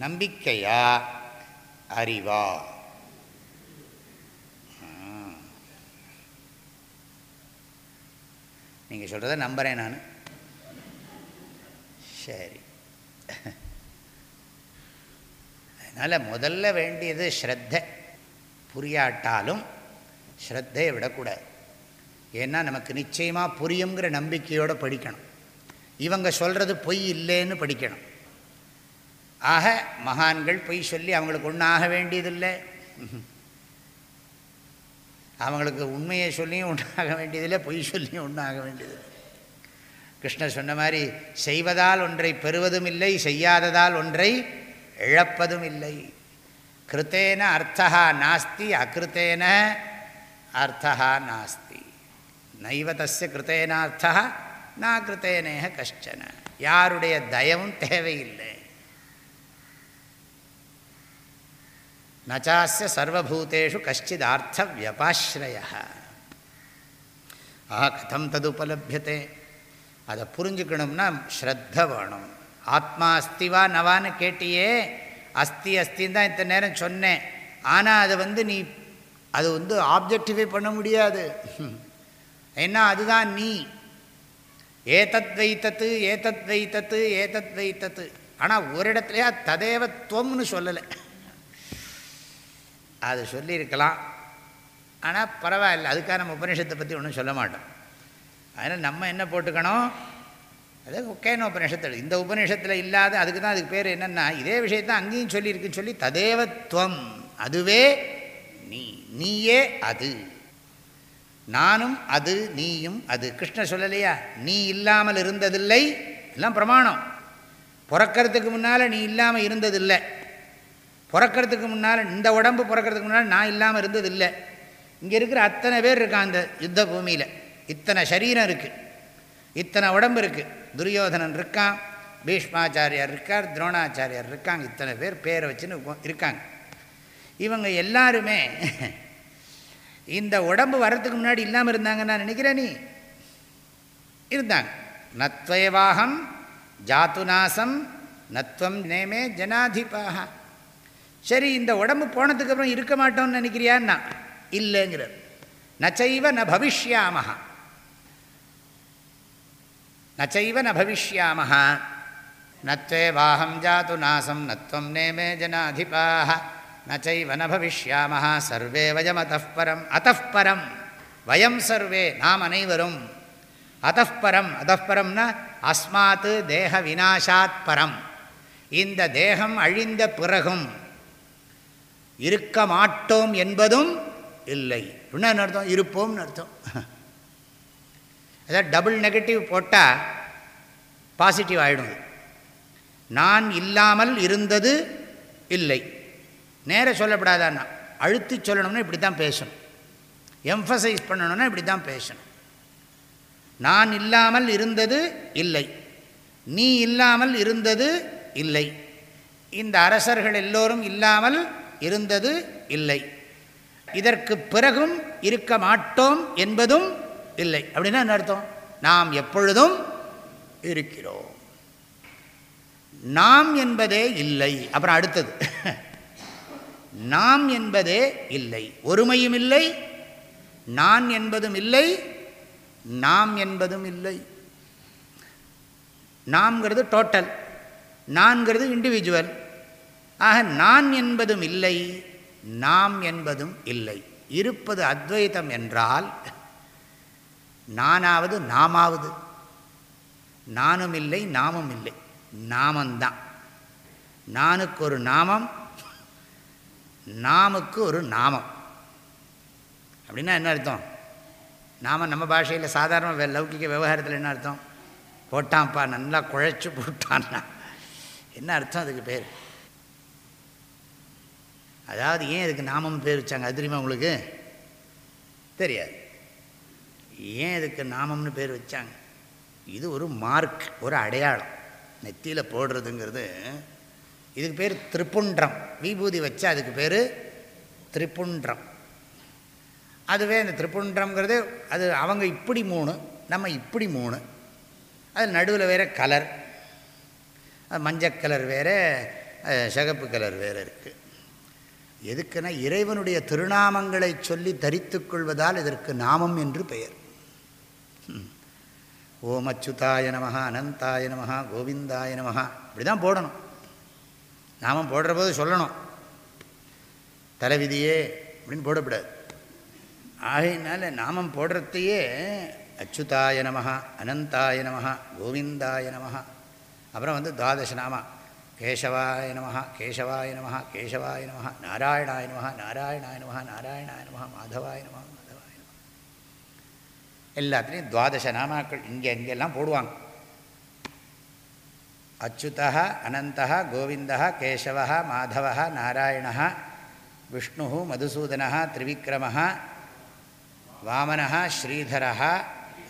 நம்பிக்கையா? அறிவா? நீங்கள் சொல்கிறத நம்புகிறேன் நான். சரி. அதனால் முதல்ல வேண்டியது ஸ்ரத்த. புரியாட்டாலும் ஸ்ரத்தையை விடக்கூடாது. ஏன்னா நமக்கு நிச்சயமாக புரியுங்கிற நம்பிக்கையோடு படிக்கணும். இவங்க சொல்கிறது பொய் இல்லைன்னு படிக்கணும். ஆக மகான்கள் பொய் சொல்லி அவங்களுக்கு ஒன்றும் ஆக வேண்டியதில்லை. அவங்களுக்கு உண்மையை சொல்லியும் ஒன்றாக வேண்டியதில்லை பொய் சொல்லியும் ஒன்றாக வேண்டியதில்லை. கிருஷ்ணர் சொன்ன மாதிரி செய்வதால் ஒன்றை பெறுவதும் இல்லை செய்யாததால் ஒன்றை இழப்பதும் இல்லை. கிருத்தேன அர்த்தா நாஸ்தி அகிருத்தேன அர்த்தா நாஸ்தி. நைவ தஸ்ய கிருத்தேனார்த்தா நான் கிருத்தேனேக கஷ்டன. யாருடைய தயவும் தேவையில்லை. நச்சாஸ்ய சர்வபூதேஷு கஷ்டித் அர்த்த வியபாஸ்ரய ஆஹா கதம் தது உபலபியத்தை அதை புரிஞ்சுக்கணும்னா ஸ்ரத்த வேணும். ஆத்மா அஸ்திவா நவான்னு கேட்டியே அஸ்தி அஸ்தின்னு தான் இத்தனை நேரம் சொன்னேன். ஆனால் அதை வந்து நீ அது வந்து ஆப்ஜெக்டிஃபை பண்ண முடியாது. ஏன்னா அதுதான் நீ. ஏதத் வைத்தத்து ஏதத் வைத்தத்து ஏதத் வைத்தத்து. ஆனால் ஒரு இடத்துலையா ததேவத்துவம்னு சொல்லலை. அது சொல்லியிருக்கலாம். ஆனால் பரவாயில்ல. அதுக்காக நம்ம உபநிஷத்தை பற்றி ஒன்றும் சொல்ல மாட்டோம். அதனால் நம்ம என்ன போட்டுக்கணும்? அது ஒக்கேன உபநிஷத்தில் இந்த உபநிஷத்தில் இல்லாத அதுக்கு தான் அதுக்கு பேர் என்னென்னா இதே விஷயத்தான் அங்கேயும் சொல்லியிருக்குன்னு சொல்லி ததேவத்துவம் அதுவே நீ நீயே அது. நானும் அது நீயும் அது. கிருஷ்ண சொல்லலையா? நீ இல்லாமல் இருந்ததில்லை. எல்லாம் பிரமாணம். பிறக்கிறதுக்கு முன்னால் நீ இல்லாமல் இருந்ததில்லை. பிறக்கிறதுக்கு முன்னால் இந்த உடம்பு பிறக்கிறதுக்கு முன்னால் நான் இல்லாமல் இருந்ததில்லை. இங்கே இருக்கிற அத்தனை பேர் இருக்கான் அந்த யுத்த பூமியில்? இத்தனை சரீரம் இருக்குது இத்தனை உடம்பு இருக்குது துரியோதனன் இருக்கான் பீஷ்மாச்சாரியார் இருக்கார் துரோணாச்சாரியார் இருக்காங்க. இத்தனை பேர் பேரை வச்சுன்னு இருக்காங்க. இவங்க எல்லாருமே இந்த உடம்பு வர்றதுக்கு முன்னாடி இல்லாமல் இருந்தாங்கன்னு நான் நினைக்கிறேன் நீ. இருந்தாங்க. நத்வயவாகம் ஜாத்துநாசம் நத்வம் நேமே ஜனாதிபாக சரி இந்த உடம்பு போனதுக்கப்புறம் இருக்க மாட்டோம்னு நினைக்கிறியான்னா? இல்லைங்கிறார். நச்சைவ ந பவிஷ்யாமஹா. நச்சைவ ந பவிஷ்யாமஹ. நத்வேவாஹம் ஜாது நாசம் நத்வம் நேமே ஜனாதிபாக நச்சைவ ந பவிஷ்யாமஹ. சர்வே வயம் அத்தப்பரம் அத்தப்பரம் வயம் சர்வே நாம் அனைவரும். அத்தப்பரம் அத்தப்பரம்னா அஸ்மாத்து தேக விநாசாத் பரம். இந்த தேகம் அழிந்த பிறகும் இருக்க மாட்டோம் என்பதும் இல்லை. என்ன அர்த்தம்? இருப்போம்னு அர்த்தம். அதாவது டபுள் நெகட்டிவ் போட்டால் பாசிட்டிவ் ஆகிடும் நான் இல்லாமல் இருந்தது இல்லை. நேர சொல்லப்படாதான்னா அழுத்தி சொல்லணும்னா இப்படி தான் பேசணும். எம்ஃபசைஸ் பண்ணணும்னா இப்படி தான் பேசணும். நான் இல்லாமல் இருந்தது இல்லை. நீ இல்லாமல் இருந்தது இல்லை. இந்த அரசர்கள் எல்லோரும் இல்லாமல் இருந்தது இல்லை. இதற்கு பிறகும் இருக்க மாட்டோம் என்பதும் இல்லை. அப்படின்னா என்ன அர்த்தம்? நாம் எப்பொழுதும் இருக்கிறோம். நாம் என்பதே இல்லை. அப்புறம் அடுத்தது. நாம் என்பதே இல்லை. ஒருமையும் இல்லை. நான் என்பதும் இல்லை. நாம் என்பதும் இல்லை. நாம்ங்கிறது டோட்டல் நான்கிறது இண்டிவிஜுவல் ஆக நான் என்பதும் இல்லை நாம் என்பதும் இல்லை. இருப்பது அத்வைதம் என்றால் நானாவது நாமாவது. நானும் இல்லை நாமும் இல்லை. நாமந்தான். நானுக்கு ஒரு நாமம் நாமுக்கு ஒரு நாமம். அப்படின்னா என்ன அர்த்தம்? நாம நம்ம பாஷையில் சாதாரண லௌகிக விவகாரத்தில் என்ன அர்த்தம்? போட்டான்ப்பா நல்லா குழைச்சி போட்டான்னா. என்ன அர்த்தம் அதுக்கு பேர்? அதாவது ஏன் இதுக்கு நாமம் பேர் வச்சாங்க? அது தெரியுமா உங்களுக்கு? தெரியாது. ஏன் இதுக்கு நாமம்னு பேர் வச்சாங்க? இது ஒரு மார்க் ஒரு அடையாளம். நெத்தியில் போடுறதுங்கிறது இதுக்கு பேர் திரிப்புன்றம். விபூதி வச்சா அதுக்கு பேர் திரிப்புன்றம். அதுவே இந்த திரிப்புன்றம்ங்கிறது அது அவங்க இப்படி மூணு நம்ம இப்படி மூணு. அது நடுவில் வேறு கலர். மஞ்சள் கலர் வேறு சிகப்பு கலர் வேறு இருக்குது எதுக்குன்னா இறைவனுடைய திருநாமங்களை சொல்லி தரித்து கொள்வதால் இதற்கு நாமம் என்று பெயர். ஓம் அச்சுதாய நமகா அனந்தாய நமகா கோவிந்தாய நமகா இப்படி தான் போடணும். நாமம் போடுற போது சொல்லணும். தலைவிதியே அப்படின்னு போடக்கூடாது. ஆகையினால நாமம் போடுறதையே அச்சுதாய நமகா அனந்தாய நமகா கோவிந்தாய நமகா அப்புறம் வந்து துவாதச நாமா. கேசவாய நம கேசவாய நம கேசவாய நம நாராயணாய நம நாராயணாய நம நாராயணாய நம மாதவாய நம மாதவாய நம எல்லாத்துலேயும் துவாதச நாமாக்கள் இங்கே அங்கெல்லாம் போடுவாங்க. அச்சுதா அனந்தா கோவிந்தா கேசவ மாதவ நாராயண விஷ்ணு மதுசூதன திரிவிக்ரம வாமன ஸ்ரீதர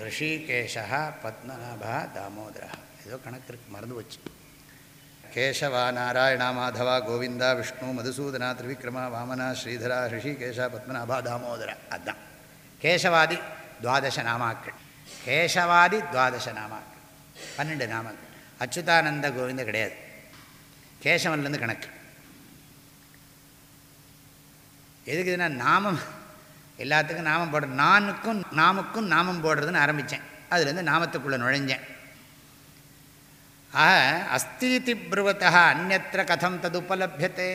ரிஷிகேஷ பத்மநாபா தாமோதரா ஏதோ கணக்கு இருக்கு மறந்து வச்சு கேசவா நாராயணா மாதவா கோவிந்தா விஷ்ணு மதுசூதனா திரிவிக்ரமா வாமனா ஸ்ரீதரா ரிஷிகேஷா பத்மநாபா தாமோதர அதுதான் கேசவாதி துவாதச நாமாக்கள் கேசவாதி துவாதச நாமாக்கள் பன்னெண்டு நாமாக்கள் அச்சுதானந்த கோவிந்த கிடையாது. கேசவன்லேருந்து கணக்கு. எதுக்கு இதுனா நாமம்? எல்லாத்துக்கும் நாமம் போடுற நானுக்கும் நாமுக்கும் நாமம் போடுறதுன்னு ஆரம்பித்தேன். அதுலேருந்து நாமத்துக்குள்ளே நுழைஞ்சேன். ஆக அஸ்தீதி புருவத்தா அந்நத்திர கதம் தது உபலபியத்தை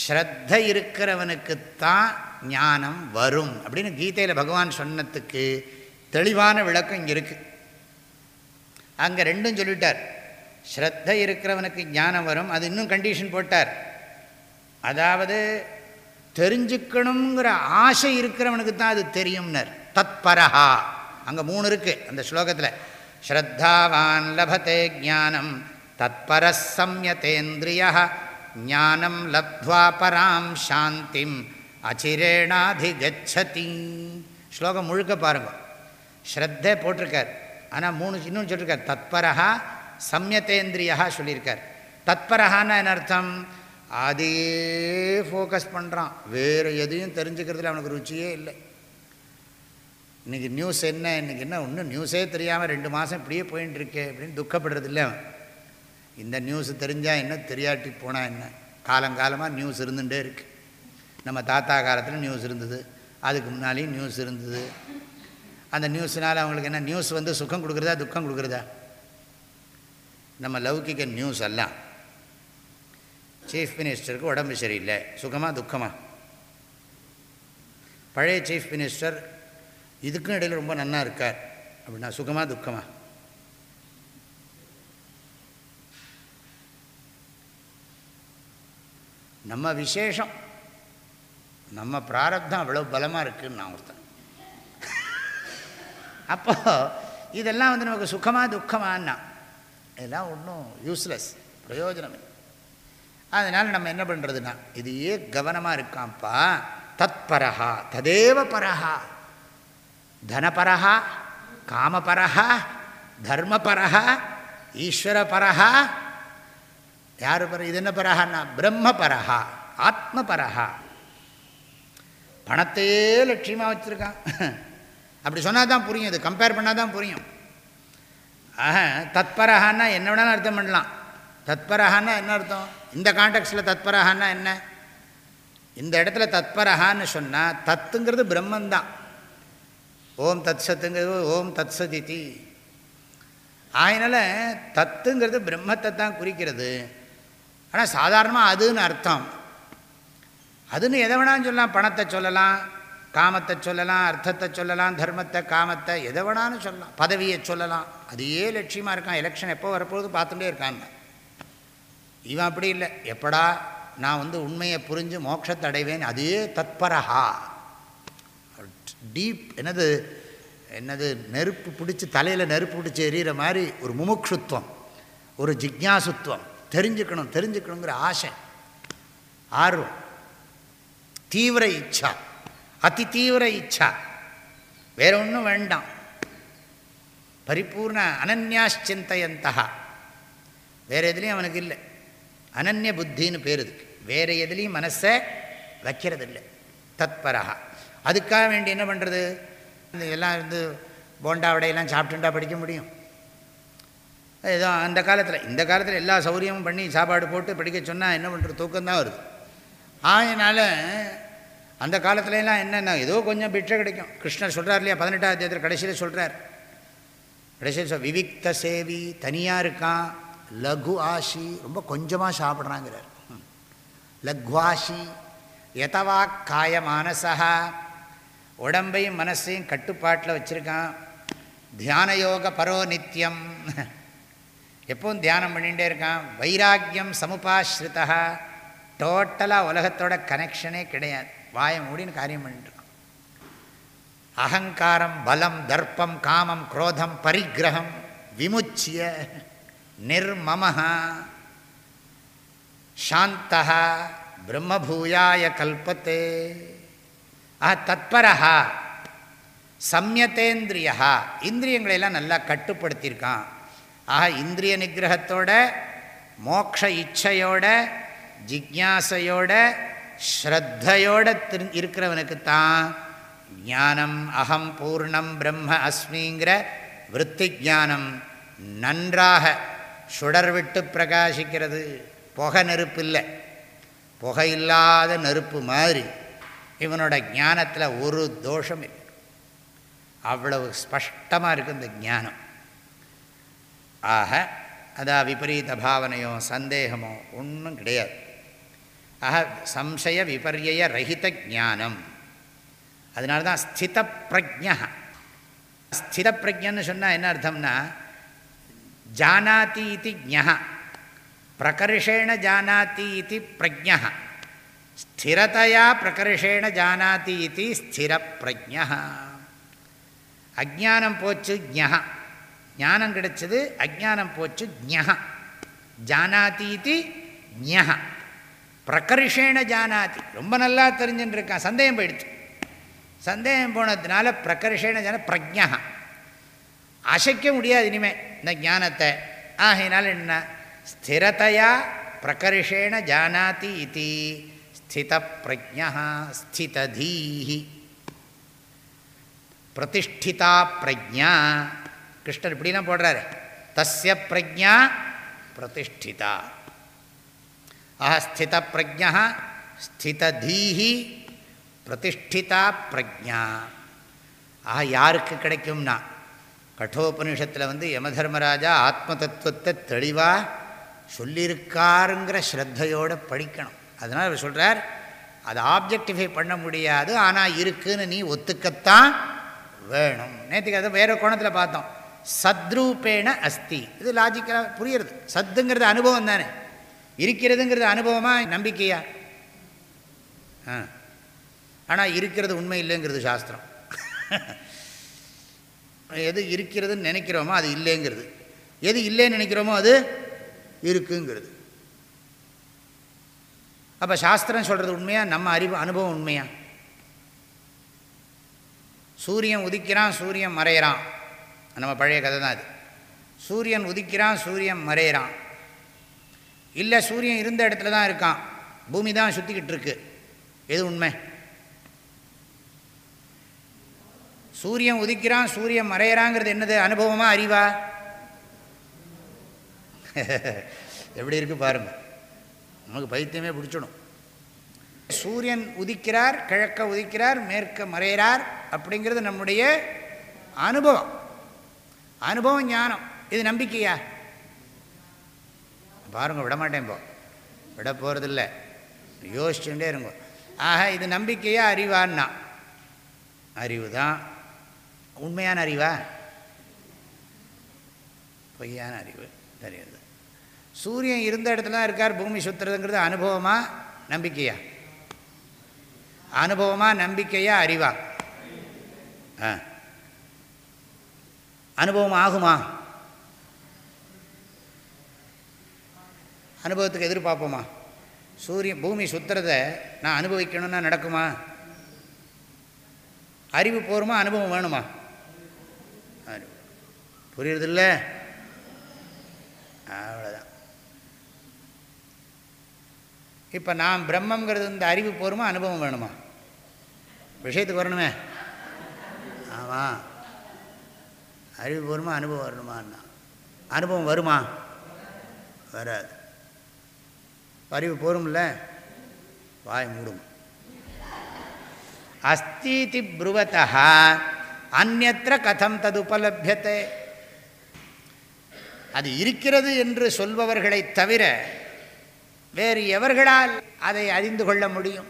ஸ்ரத்த இருக்கிறவனுக்குத்தான் ஞானம் வரும் அப்படின்னு கீதையில் பகவான் சொன்னத்துக்கு தெளிவான விளக்கம் இங்கே இருக்குது அங்கே ரெண்டும் சொல்லிட்டார். ஸ்ரத்த இருக்கிறவனுக்கு ஞானம் வரும் அது இன்னும் கண்டிஷன் போட்டார். அதாவது தெரிஞ்சுக்கணுங்கிற ஆசை இருக்கிறவனுக்கு தான் அது தெரியும்னர். தத்பரஹா. அங்கே மூணு இருக்குது அந்த ஸ்லோகத்தில். ஸ்ரத்தாவான் லபத்தே ஜானம் தத்பர சம்யதேந்திரிய ஞானம் லப்வா பராம் சாந்திம் அச்சிரேணாதிகச்சதி ஸ்லோகம் முழுக்க பாருங்க. ஸ்ரத்தே போட்டிருக்கார். ஆனால் மூணு இன்னும் சொல்லியிருக்கார் தத்பரா சம்யத்தேந்திரியா சொல்லியிருக்கார். தத்பரஹான்னு என்ன அர்த்தம்? அதையே ஃபோக்கஸ் பண்ணுறான் வேறு எதையும் தெரிஞ்சுக்கிறதுல அவனுக்கு ருச்சியே இல்லை. இன்றைக்கி நியூஸ் என்ன இன்றைக்கி என்ன ஒன்றும் நியூஸே தெரியாமல் ரெண்டு மாதம் இப்படியே போயின்னு இருக்கே அப்படின்னு துக்கப்படுறது இல்லை இந்த நியூஸ் தெரிஞ்சால் என்ன தெரியாட்டி போனால் என்ன? காலங்காலமாக நியூஸ் இருந்துகிட்டே இருக்குது நம்ம தாத்தா காலத்தில் நியூஸ் இருந்தது. அதுக்கு முன்னாலேயும் நியூஸ் இருந்தது. அந்த நியூஸ்னால் அவங்களுக்கு என்ன நியூஸ் வந்து சுகம் கொடுக்குறதா துக்கம் கொடுக்குறதா? நம்ம லௌகிக நியூஸ் எல்லாம் சீஃப் மினிஸ்டருக்கு உடம்பு சரியில்லை. சுகமாக துக்கமாக பழைய சீஃப் மினிஸ்டர் இதுக்கும் இடையில் ரொம்ப நன்னா இருக்கார். அப்படின்னா சுகமாக துக்கமாக நம்ம விசேஷம். நம்ம பிராரப்தம் அவ்வளோ பலமாக இருக்குன்னு நான் ஒருத்தன். அப்போ இதெல்லாம் வந்து நமக்கு சுகமாக துக்கமானா இதெல்லாம் ஒன்றும் யூஸ்லெஸ் பிரயோஜனம் இல்லை. அதனால் நம்ம என்ன பண்ணுறதுன்னா இதையே கவனமாக இருக்கான்ப்பா. தத்பரஹா ததேவ பரஹா. தனபரா காமபரஹா தர்மபரஹா ஈஸ்வரபரஹா. யார் பர இது என்ன பரஹான்னா? பிரம்மபரஹா ஆத்மபரா பணத்தையே லட்சியமாக வச்சுருக்கான். அப்படி சொன்னால் தான் புரியும். இது கம்பேர் பண்ணால் தான் புரியும். ஆஹ தத்பரஹான்னா என்ன வேணாலும் அர்த்தம் பண்ணலாம். தத்பரஹான்னா என்ன அர்த்தம்? இந்த கான்டெக்ட்ஸில் தத்பரஹான்னா என்ன? இந்த இடத்துல தத்பரஹான்னு சொன்னால் தத்துங்கிறது பிரம்மந்தான். ஓம் தத் சத்துங்கிறது ஓம் தத் சதிதி அதனால் தத்துங்கிறது பிரம்மத்தை தான் குறிக்கிறது. ஆனால் சாதாரணமாக அதுன்னு அர்த்தம். அதுன்னு எதை வேணாலும் சொல்லலாம். பணத்தை சொல்லலாம் காமத்தை சொல்லலாம் அர்த்தத்தை சொல்லலாம் தர்மத்தை காமத்தை எதை வேணாலும் சொல்லலாம். பதவியை சொல்லலாம். அதையே லட்சியமாக இருக்கான். எலெக்ஷன் எப்போ வரப்போகுது பார்த்துட்டே இருக்கான் இவன் அப்படி இல்லை. எப்படா நான் வந்து உண்மையை புரிஞ்சு மோட்சத்தை அடைவேன்? அதே தத்பரஹா. டீப் என்னது என்னது நெருப்பு பிடிச்சி தலையில் நெருப்பு பிடிச்சி எரியிற மாதிரி ஒரு முமுட்சுத்துவம் ஒரு ஜிக்யாசுத்துவம். தெரிஞ்சுக்கணும் தெரிஞ்சுக்கணுங்கிற ஆசை. ஆர்வம். தீவிர இச்சா. அதி தீவிர இச்சா. வேற ஒன்றும் வேண்டாம். பரிபூர்ண அனன்யாச்சிந்தையந்தா வேறு எதுலேயும் அவனுக்கு இல்லை. அனன்ய புத்தின்னு பேர் இதுக்கு வேறு எதுலேயும் மனசை வைக்கிறது இல்லை தத்பரகா அதுக்காக வேண்டி என்ன பண்ணுறது இந்த எல்லாம் இருந்து போண்டா வடையெல்லாம் சாப்பிட்டுண்டா படிக்க முடியும். ஏதோ அந்த காலத்தில் இந்த காலத்தில் எல்லா சௌகரியமும் பண்ணி சாப்பாடு போட்டு படிக்க சொன்னால் என்ன பண்ணுறது தூக்கம்தான் வருது. ஆயினால் அந்த காலத்துலலாம் என்னென்ன ஏதோ கொஞ்சம் பிட்சை கிடைக்கும். கிருஷ்ணர் சொல்கிறார் இல்லையா பதினெட்டாம் அத்தியாயத்தில் கடைசியில் சொல்கிறார் கடைசியில் சொல் விவிக்த சேவி தனியாக இருக்கான் லகு ஆசி ரொம்ப கொஞ்சமாக சாப்பிட்றாங்கிறார். லக்வாசி எதவா காய மானசா உடம்பையும் மனசையும் கட்டுப்பாட்டில் வச்சுருக்கான். தியான யோக பரோ நித்தியம் எப்பவும் தியானம் பண்ணிகிட்டே இருக்கான். வைராக்கியம் சமுபாஸ்ருதா. டோட்டலாக உலகத்தோட கனெக்ஷனே கிடையாது. வாயை மூடின்னு காரியம் பண்ணிட்டுருக்கான் அகங்காரம் பலம் தர்ப்பம் காமம் குரோதம் பரிகிரகம் விமுச்சிய நிர்மமஹா. சாந்தா பிரம்மபூயாய கல்பத்தே. ஆஹா தத்பரஹா. சம்யத்தேந்திரியா இந்திரியங்களையெல்லாம் நல்லா கட்டுப்படுத்தியிருக்கான். ஆக இந்திரிய நிகிரகத்தோட மோக்ஷ இச்சையோட ஜிக்யாசையோட ஸ்ரத்தையோட திரு இருக்கிறவனுக்கு தான் ஞானம் அகம் பூர்ணம் பிரம்ம அஸ்மிங்கிற விற்பி ஞானம் நன்றாக சுடர் விட்டு பிரகாசிக்கிறது. புகை நெருப்பு இல்லை. புகை இல்லாத நெருப்பு மாதிரி. இவனோட ஞானத்தில் ஒரு தோஷம் இல்லை. அவ்வளவு ஸ்பஷ்டமாக இருக்குது இந்த ஞானம். ஆக அதான் விபரீத பாவனையோ சந்தேகமோ ஒன்றும் கிடையாது. ஆக சம்சய விபரிய ரஹித ஜானம் அதனால தான் ஸ்தித பிரஜா ஸ்தித பிரஜன்னு சொன்னால் என்ன அர்த்தம்னா ஜானாதி இது ஜா பிரகர்ஷேண ஜானாதி இது பிரஜா ஸ்திரதையா பிரகர்ஷேண ஜானாதி இது ஸ்திர பிரஜா அஜானம் போச்சு ஜா ஞானம் கிடைச்சது அஜானம் போச்சு ஜா ஜானாதி இது ஜா பிரகர்ஷேண ஜானாதி. ரொம்ப நல்லா தெரிஞ்சுட்டு இருக்கான் சந்தேகம் போயிடுச்சு. சந்தேகம் போனதுனால பிரகர்ஷேன ஜான பிரஜா அசைக்க முடியாது இனிமேல் இந்த ஞானத்தை. ஆகையினால என்ன? ஸ்திரதையா பிரகர்ஷேண ஜானாதி இது ஸ்தித பிரஜா ஸ்திததீஹி பிரதிஷ்டிதா பிரஜா கிருஷ்ணர் இப்படிலாம் போடுறாரு தஸ்ய பிரஜா பிரதிஷ்டிதா ஆஹ ஸ்தித பிரஜா ஸ்திததீஹி பிரதிஷ்டிதா பிரஜா ஆஹா யாருக்கு கிடைக்கும்னா கட்டோபனிஷத்தில் வந்து யமதர்மராஜா ஆத்ம தத்துவத்தை தெளிவாக சொல்லியிருக்காருங்கிற ஸ்ரத்தையோடு படிக்கணும் அதனால் அவர் சொல்கிறார் அதை ஆப்ஜெக்டிஃபை பண்ண முடியாது ஆனால் இருக்குன்னு நீ ஒத்துக்கத்தான் வேணும். நேற்றுக்கு அதை வேறு கோணத்தில் பார்த்தோம். சத்ரூபேண அஸ்தி. இது லாஜிக்கலாக புரியுறது சத்துங்கிறது அனுபவம் தானே. இருக்கிறதுங்கிறது அனுபவமாக நம்பிக்கையா? ஆ. ஆனால் இருக்கிறது உண்மை இல்லைங்கிறது சாஸ்திரம். எது இருக்கிறதுன்னு நினைக்கிறோமோ அது இல்லைங்கிறது. எது இல்லைன்னு நினைக்கிறோமோ அது இருக்குங்கிறது. அப்போ சாஸ்திரம் சொல்கிறது உண்மையாக நம்ம அறிவு அனுபவம் உண்மையாக சூரியன் உதிக்கிறான் சூரியன் மறையிறான். நம்ம பழைய கதை தான் அது. சூரியன் உதிக்கிறான் சூரியன் மறையிறான். இல்லை சூரியன் இருந்த இடத்துல தான் இருக்கான். பூமி தான் சுற்றிக்கிட்டு இருக்கு. எது உண்மை? சூரியன் உதிக்கிறான் சூரியன் மறையிறாங்கிறது என்னது? அனுபவமாக அறிவா? எப்படி இருக்குது பாருங்கள் நமக்கு பைத்தியமே பிடிச்சிடும். சூரியன் உதிக்கிறார் கிழக்க உதிக்கிறார் மேற்க மறையிறார் அப்படிங்கிறது நம்முடைய அனுபவம். அனுபவம் ஞானம். இது நம்பிக்கையா? பாருங்க விட மாட்டேன் போ விட போகிறதில்ல யோசிச்சுட்டே இருங்க. ஆக இது நம்பிக்கையா அறிவான்னா? அறிவு தான் உண்மையான அறிவா? பொய்யான அறிவு. தெரியுது. சூரியன் இருந்த இடத்துல தான் இருக்கார் பூமி சுற்றுறதுங்கிறது அனுபவமா நம்பிக்கையா? அனுபவமா நம்பிக்கையா அறிவா? ஆ. அனுபவம் ஆகுமா? அனுபவத்துக்கு எதிர்பார்ப்போமா? சூரியன் பூமி சுற்றுறத நான் அனுபவிக்கணும்னா நடக்குமா? அறிவு போருமா அனுபவம் வேணுமா? புரியுறதில்ல? இப்போ நான் பிரம்மங்கிறது இந்த அறிவு போருமா அனுபவம் வேணுமா? விஷயத்துக்கு வரணுமே. ஆமாம் அறிவு போருமா அனுபவம் வரணுமான்னா. அனுபவம் வருமா? வராது. அறிவு போரும்ல? வாய் மூடும். அஸ்தீதி புருவத்தா அந்நற்ற கதம் தது உபலபியத்தை அது இருக்கிறது என்று சொல்பவர்களை தவிர வேறு எவர்களால் அதை அறிந்து கொள்ள முடியும்?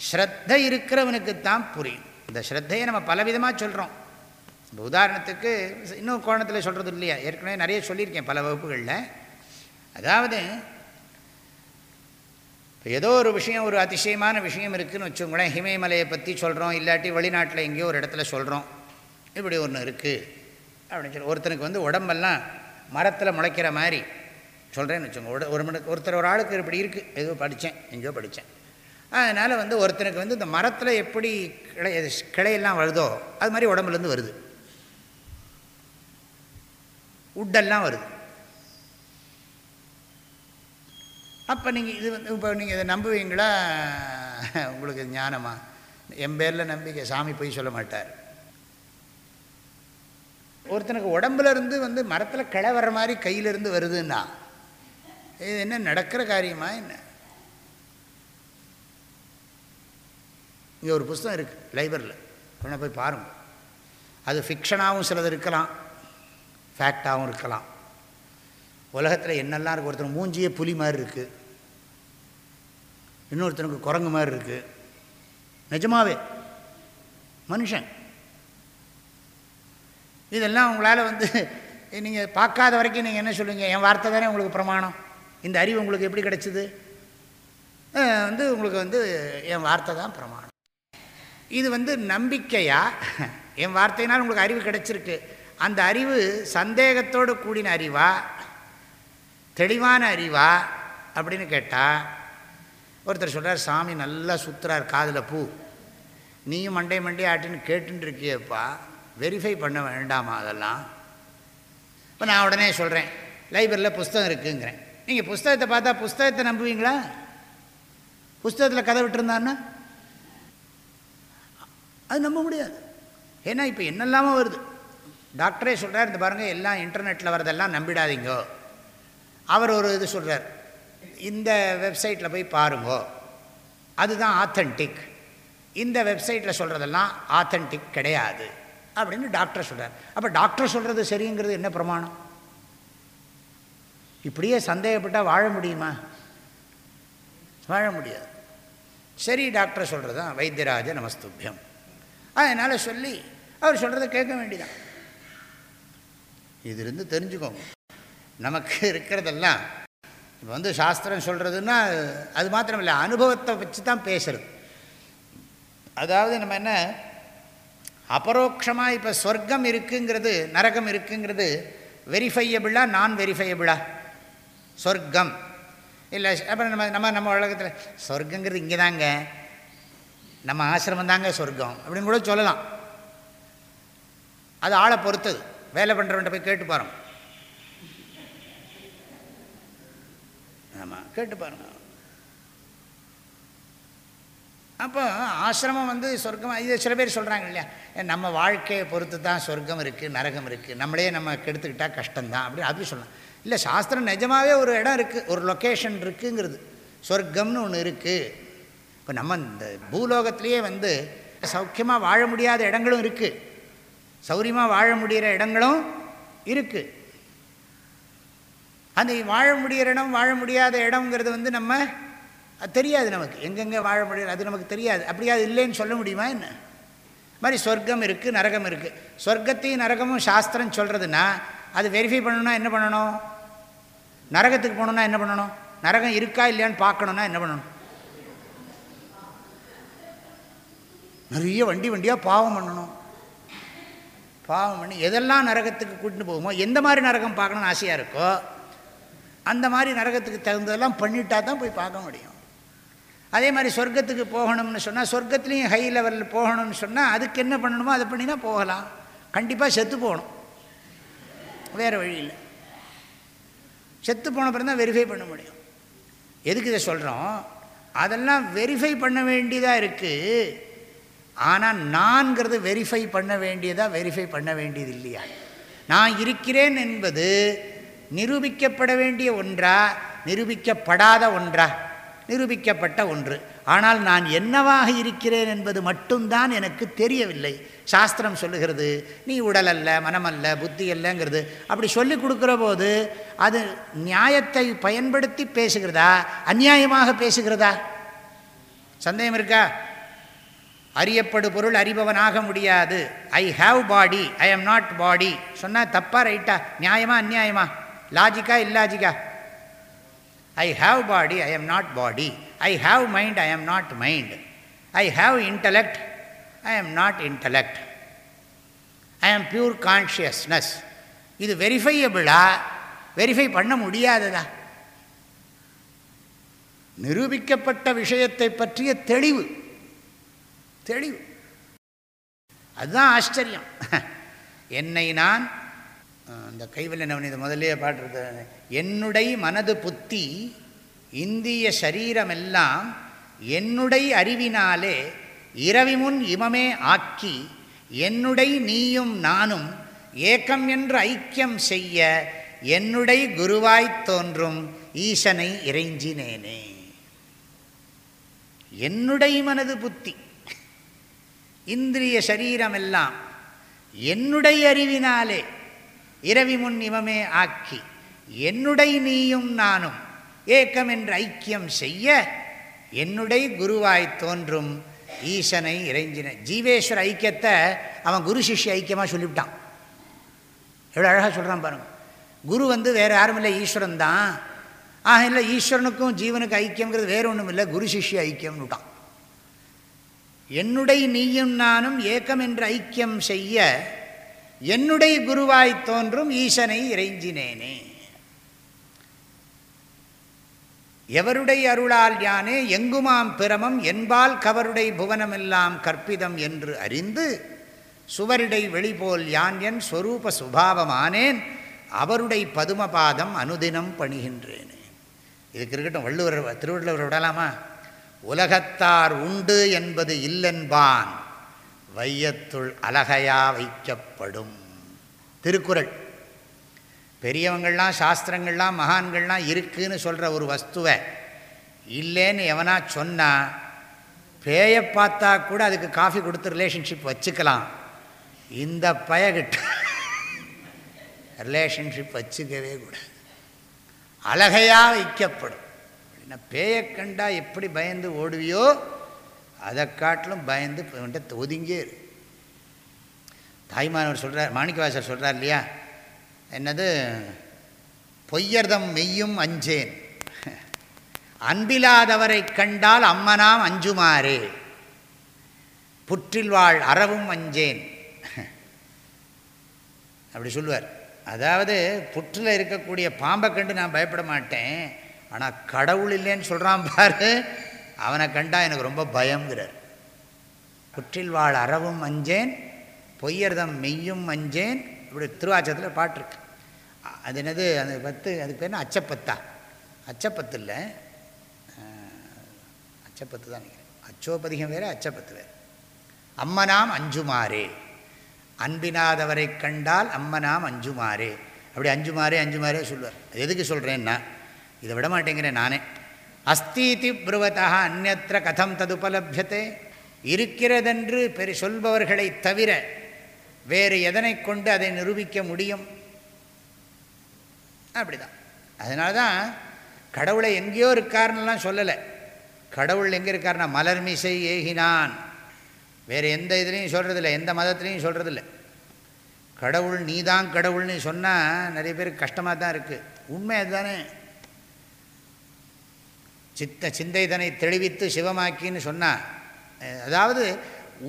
ஸ்ரத்தை இருக்கிறவனுக்குத்தான் புரியும். இந்த ஸ்ரத்தையை நம்ம பலவிதமாக சொல்கிறோம் இப்போ உதாரணத்துக்கு இன்னும் கோணத்தில் சொல்கிறது இல்லையா? ஏற்கனவே நிறைய சொல்லியிருக்கேன் பல வகுப்புகளில். அதாவது இப்போ ஏதோ ஒரு விஷயம் ஒரு அதிசயமான விஷயம் இருக்குதுன்னு வச்சுக்கோங்களேன். ஹிமயமலையை பற்றி சொல்கிறோம் இல்லாட்டி வெளிநாட்டில் எங்கேயோ ஒரு இடத்துல சொல்கிறோம் இப்படி ஒன்று இருக்குது அப்படின்னு சொல்லி ஒருத்தனுக்கு வந்து உடம்பெல்லாம் மரத்தில் முளைக்கிற மாதிரி. சொல்கிறேன்னு வச்சுக்கோங்க. ஒரு மணி ஒருத்தர் ஒரு ஆளுக்கு இப்படி இருக்குது ஏதோ படித்தேன் எங்கேயோ படித்தேன் அதனால் வந்து ஒருத்தனுக்கு வந்து இந்த மரத்தில் எப்படி கிளை கிளையெல்லாம் வருதோ அது மாதிரி உடம்புலேருந்து வருது. உட்டெல்லாம் வருது. அப்போ நீங்கள் இது வந்து இப்போ நீங்கள் இதை நம்புவீங்களா? உங்களுக்கு ஞானமா? என் பேரில் நம்பிக்கை சாமி போய் சொல்ல மாட்டார். ஒருத்தனுக்கு உடம்புல இருந்து வந்து மரத்தில் கிளை வர்ற மாதிரி கையிலேருந்து வருதுன்னா இது என்ன நடக்கிற காரியமா என்ன? இங்கே ஒரு புஸ்தகம் இருக்குது லைப்ரரியில். கொண்டு போய் பாருங்கள் அது ஃபிக்ஷனாகவும் சிலது இருக்கலாம் ஃபேக்டாகவும் இருக்கலாம். உலகத்தில் என்னெல்லாம் இருக்குது ஒருத்தர் மூஞ்சியே புலி மாதிரி இருக்குது இன்னொருத்தனுக்கு குரங்கு மாதிரி இருக்குது நிஜமாவே மனுஷன். இதெல்லாம் உங்களால் வந்து நீங்கள் பார்க்காத வரைக்கும் நீங்கள் என்ன சொல்லுவீங்க? என் வார்த்தை தானே உங்களுக்கு பிரமாணம்? இந்த அறிவு உங்களுக்கு எப்படி கிடைச்சிது? வந்து உங்களுக்கு வந்து என் வார்த்தை தான் பிரமாணம். இது வந்து நம்பிக்கையா? என் வார்த்தையினால் உங்களுக்கு அறிவு கிடைச்சிருக்கு. அந்த அறிவு சந்தேகத்தோடு கூடின அறிவா? தெளிவான அறிவா? அப்படின்னு கேட்டால் ஒருத்தர் சொல்கிறார் சாமி நல்லா சுற்றுறார் காதில் பூ. நீயும் மண்டே மண்டே ஆட்டின்னு கேட்டுன்னு இருக்கியப்பா வெரிஃபை பண்ண வேண்டாமா அதெல்லாம்? இப்போ நான் உடனே சொல்கிறேன் லைப்ரரியில் புஸ்தகம் இருக்குங்கிறேன். நீங்கள் புஸ்தகத்தை பார்த்தா புஸ்தகத்தை நம்புவீங்களா? புஸ்தகத்தில் கதை விட்டுருந்தான்னா அது நம்ப முடியாது. ஏன்னா இப்போ என்னெல்லாமோ வருது. டாக்டரே சொல்கிறார் இந்த பாருங்கள் எல்லாம் இன்டர்நெட்டில் வரதெல்லாம் நம்பிடாதீங்கோ. அவர் ஒரு இது சொல்கிறார் இந்த வெப்சைட்டில் போய் பாருங்கோ. அதுதான் ஆத்தன்டிக் இந்த வெப்சைட்டில் சொல்கிறதெல்லாம் ஆத்தன்டிக் கிடையாது. அப்படின்னு டாக்டர் சொல்கிறார் அப்போ டாக்டர் சொல்கிறது சரிங்கிறது என்ன பிரமாணம்? இப்படியே சந்தேகப்பட்டால் வாழ முடியுமா? வாழ முடியாது. சரி டாக்டர் சொல்கிறது தான் வைத்தியராஜ நமஸ்துபியம். அதனால் சொல்லி அவர் சொல்கிறத கேட்க வேண்டிதான் இதிலிருந்து தெரிஞ்சுக்கோங்க நமக்கு இருக்கிறதெல்லாம் இப்போ வந்து சாஸ்திரம் சொல்கிறதுன்னா அது மாத்திரம் இல்லை அனுபவத்தை வச்சு தான் பேசுகிறது அதாவது நம்ம என்ன அபரோக்ஷமாக இப்போ சொர்க்கம் இருக்குங்கிறது நரகம் இருக்குங்கிறது வெரிஃபையபிளா நான் வெரிஃபையபிளா சொர்க்கம். இல்லை அப்புறம் நம்ம நம்ம நம்ம உலகத்தில் சொர்க்கங்கிறது இங்கே தாங்க நம்ம ஆசிரமம் தாங்க சொர்க்கம் அப்படின்னு கூட சொல்லலாம். அது ஆளை பொறுத்தது வேலை பண்ணுறவன்ட்ட போய் கேட்டு பாருங்க. ஆமாம் கேட்டு பாருங்க. அப்போ ஆசிரமம் வந்து சொர்க்கம் இது சில பேர் சொல்கிறாங்க இல்லையா? நம்ம வாழ்க்கையை பொறுத்து தான் சொர்க்கம் இருக்குது நரகம் இருக்குது நம்மளே நம்ம கெடுத்துக்கிட்டால் கஷ்டம்தான் அப்படின்னு அப்படி சொல்லலாம். இல்லை சாஸ்திரம் நிஜமாகவே ஒரு இடம் இருக்குது ஒரு லொக்கேஷன் இருக்குங்கிறது. சொர்க்கம்னு ஒன்று இருக்குது இப்போ நம்ம இந்த பூலோகத்திலேயே வந்து சௌக்கியமாக வாழ முடியாத இடங்களும் இருக்குது சௌரியமாக வாழ முடிகிற இடங்களும் இருக்குது அந்த வாழ முடிகிற இடம் வாழ முடியாத இடங்கிறது வந்து நம்ம அது தெரியாது நமக்கு. எங்கெங்கே வாழ முடியாது அது நமக்கு தெரியாது. அப்படியாது இல்லைன்னு சொல்ல முடியுமா என்ன? மாதிரி சொர்க்கம் இருக்குது நரகம் இருக்குது சொர்க்கத்தையும் நரகமும் சாஸ்திரம் சொல்கிறதுனா அது வெரிஃபை பண்ணணும்னா என்ன பண்ணணும்? நரகத்துக்கு போகணுன்னா என்ன பண்ணணும்? நரகம் இருக்கா இல்லையான்னு பார்க்கணுன்னா என்ன பண்ணணும்? நிறைய வண்டி வண்டியாக பாவம் பண்ணணும். பாவம் பண்ணி எதெல்லாம் நரகத்துக்கு கூட்டின்னு போகுமோ எந்த மாதிரி நரகம் பார்க்கணும்னு ஆசையாக இருக்கோ அந்த மாதிரி நரகத்துக்கு தகுந்ததெல்லாம் பண்ணிட்டா தான் போய் பார்க்க முடியும். அதே மாதிரி சொர்க்கத்துக்கு போகணும்னு சொன்னால் சொர்க்கத்துலேயும் ஹை லெவலில் போகணும்னு சொன்னால் அதுக்கு என்ன பண்ணணுமோ அதை பண்ணினா போகலாம். கண்டிப்பாக செத்து போகணும். வேறு வழி இல்லை செத்து போன பிறகு தான் வெரிஃபை பண்ண முடியும். எதுக்கு இதை சொல்கிறோம் அதெல்லாம் வெரிஃபை பண்ண வேண்டியதாக இருக்குது ஆனால் நான்கிறது வெரிஃபை பண்ண வேண்டியதாக வெரிஃபை பண்ண வேண்டியது இல்லையா? நான் இருக்கிறேன் என்பது நிரூபிக்கப்பட வேண்டிய ஒன்றா நிரூபிக்கப்படாத ஒன்றா? நிரூபிக்கப்பட்ட ஒன்று. ஆனால் நான் என்னவாக இருக்கிறேன் என்பது மட்டும்தான் எனக்கு தெரியவில்லை. சாஸ்திரம் சொல்லுகிறது நீ உடல் அல்ல மனமல்ல புத்தி அல்லங்கிறது அப்படி சொல்லி கொடுக்குற போது அது நியாயத்தை பயன்படுத்தி பேசுகிறதா? அந்நியாயமாக பேசுகிறதா? சந்தேகம் இருக்கா? அறியப்படு பொருள் அறிபவனாக முடியாது. I have body I am not body சொன்னால் தப்பா ரைட்டா? நியாயமா அந்நியாயமா லாஜிக்கா இல்லாஜிக்கா? I have body I am not body I have mind I am not mind I have intellect I am not intellect I am pure consciousness இது வெரிஃபையபிளா verify பண்ண முடியாததா? நிரூபிக்கப்பட்ட விஷயத்தை பற்றிய தெளிவு. தெளிவு. அதுதான் ஆச்சரியம். என்னை நான் இந்த கைவல்ய நவனித முதலே பாடுறது என்னுடைய மனது புத்தி இந்திய சரீரமெல்லாம் என்னுடைய அறிவினாலே இரவிமுன் இமமே ஆக்கி என்னுடை நீயும் நானும் ஏக்கம் என்று ஐக்கியம் செய்ய என்னுடைய குருவாய்த் தோன்றும் ஈசனை இறைஞ்சினேனே. என்னுடைய மனது புத்தி இந்திரிய சரீரமெல்லாம் என்னுடைய அறிவினாலே இரவி முன் இமமே ஆக்கி என்னுடைய நீயும் நானும் ஏக்கம் என்று ஐக்கியம் செய்ய என்னுடைய குருவாய் தோன்றும் ஈசனை இறைஞ்சின. ஜீவேஸ்வர ஐக்கியத்தை அவன் குரு சிஷ்ய ஐக்கியமாக சொல்லிவிட்டான். எவ்வளோ அழகாக சொல்கிறான் பாருங்கள் குரு வந்து வேறு யாரும் இல்லை ஈஸ்வரன் தான். ஆக இல்லை ஈஸ்வரனுக்கும் ஜீவனுக்கு ஐக்கியங்கிறது வேறு ஒன்றும் இல்லை குரு சிஷ்ய ஐக்கியம்னு விட்டான் என்னுடைய நீயும் நானும் ஏக்கம் என்று ஐக்கியம் செய்ய என்னுடைய குருவாய் தோன்றும் ஈசனை இறைஞ்சினேனே. எவருடைய அருளால் யானே எங்குமாம் பிரமம் என்பால் கவருடை புவனமெல்லாம் கற்பிதம் என்று அறிந்து சுவரிடை வெளிபோல் யான் என் ஸ்வரூப சுபாவமானேன் அவருடைய பதுமபாதம் அனுதினம் பணிகின்றேனே. இதுக்கு இருக்கட்டும் வள்ளுவர் திருவள்ளுவர் விடலாமா? உலகத்தார் உண்டு என்பது இல்லென்பான் வையத்துள் அழகையா வைக்கப்படும். திருக்குறள். பெரியவங்கள்லாம் சாஸ்திரங்கள்லாம் மகான்கள்லாம் இருக்குன்னு சொல்கிற ஒரு வஸ்துவை இல்லைன்னு எவனா சொன்னால் பேயை பார்த்தா கூட அதுக்கு காஃபி கொடுத்து ரிலேஷன்ஷிப் வச்சுக்கலாம். இந்த பயகிட்ட ரிலேஷன்ஷிப் வச்சுக்கவே கூடாது. அழகையாக வைக்கப்படும். அப்படின்னா பேயை கண்டா எப்படி பயந்து ஓடுவியோ அதை காட்டிலும் பயந்து ஒதுங்கியே ஒதுங்கே தாய்மானவர் சொல்கிறார் மாணிக்கவாசர் சொல்கிறார் இல்லையா? என்னது? பொய்யர்தம் மெய்யும் அஞ்சேன். அன்பிலாதவரை கண்டால் அம்மனாம் அஞ்சுமாறே. புற்றில் வாழ் அறவும் அஞ்சேன். அப்படி சொல்லுவார். அதாவது புற்றில் இருக்கக்கூடிய பாம்பை கண்டு நான் பயப்பட மாட்டேன். ஆனால் கடவுள் இல்லைன்னு சொல்கிறான் பாரு. அவனை கண்டா எனக்கு ரொம்ப பயங்கிறார் புற்றில் வாழ் அறவும் அஞ்சேன் பொய்யர்தம் மெய்யும் அஞ்சேன் இப்படி திருவாச்சத்தில் பாட்டிருக்கு. அது என்னது அந்த பத்து அதுக்கு பேர் அச்சப்பத்தா. அச்சப்பத்து இல்லை. அச்சப்பத்து தான் நினைக்கிறேன். அச்சோபதிகம் வேறு அச்சப்பத்து வேறு. அம்மனாம் அஞ்சுமாறே. அன்பினாதவரை கண்டால் அம்மனாம் அஞ்சுமாறே. அப்படி அஞ்சுமாறே அஞ்சுமாறே சொல்லுவார் எதுக்கு சொல்கிறேன்னா இதை விட மாட்டேங்கிறேன் நானே. அஸ்தீதி புருவத்தா அந்நத்திர கதம் ததுபலபியத்தை இருக்கிறதென்று பெரு சொல்பவர்களை தவிர வேறு எதனை கொண்டு அதை நிரூபிக்க முடியும்? அப்படிதான். அதனால தான் கடவுளை எங்கேயோ இருக்காருன்னெலாம் சொல்லலை. கடவுள் எங்கே இருக்காருனா மலர் மீசை ஏகினான். வேறு எந்த இதுலேயும் சொல்கிறதில்ல எந்த மதத்துலேயும் சொல்கிறதில்ல கடவுள் நீ தான் கடவுள்னு சொன்னால் நிறைய பேருக்கு கஷ்டமாக தான் இருக்குது உண்மை அதுதானே. சித்த சிந்தைதனை தெளிவித்து சிவமாக்கின்னு சொன்னால் அதாவது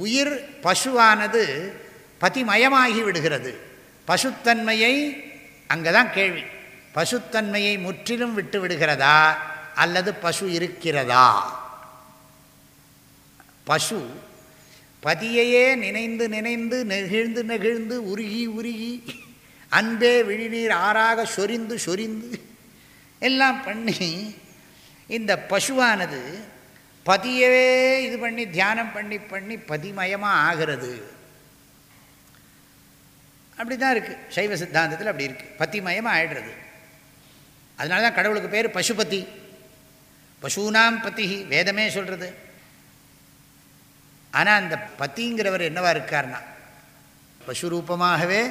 உயிர் பசுவானது பதிமயமாகி விடுகிறது. பசுத்தன்மையை அங்கே தான் கேள்வி. பசுத்தன்மையை முற்றிலும் விட்டு விடுகிறதா? அல்லது பசு இருக்கிறதா? பசு பதியையே நினைந்து நினைந்து நெகிழ்ந்து நெகிழ்ந்து உருகி உருகி அன்பே விழிநீர் ஆறாக சொரிந்து சொரிந்து எல்லாம் பண்ணி இந்த பசுவானது பதியவே இது பண்ணி தியானம் பண்ணி பண்ணி பதிமயமாக ஆகிறது. அப்படி தான் இருக்குது சைவ சித்தாந்தத்தில் அப்படி இருக்குது பத்திமயமாக ஆயிடுறது. அதனால தான் கடவுளுக்கு பேர் பசுபதி. பசூனாம் பத்தி வேதமே சொல்கிறது ஆனால் அந்த பத்திங்கிறவர் என்னவா இருக்கார்னா பசுரூபமாகவே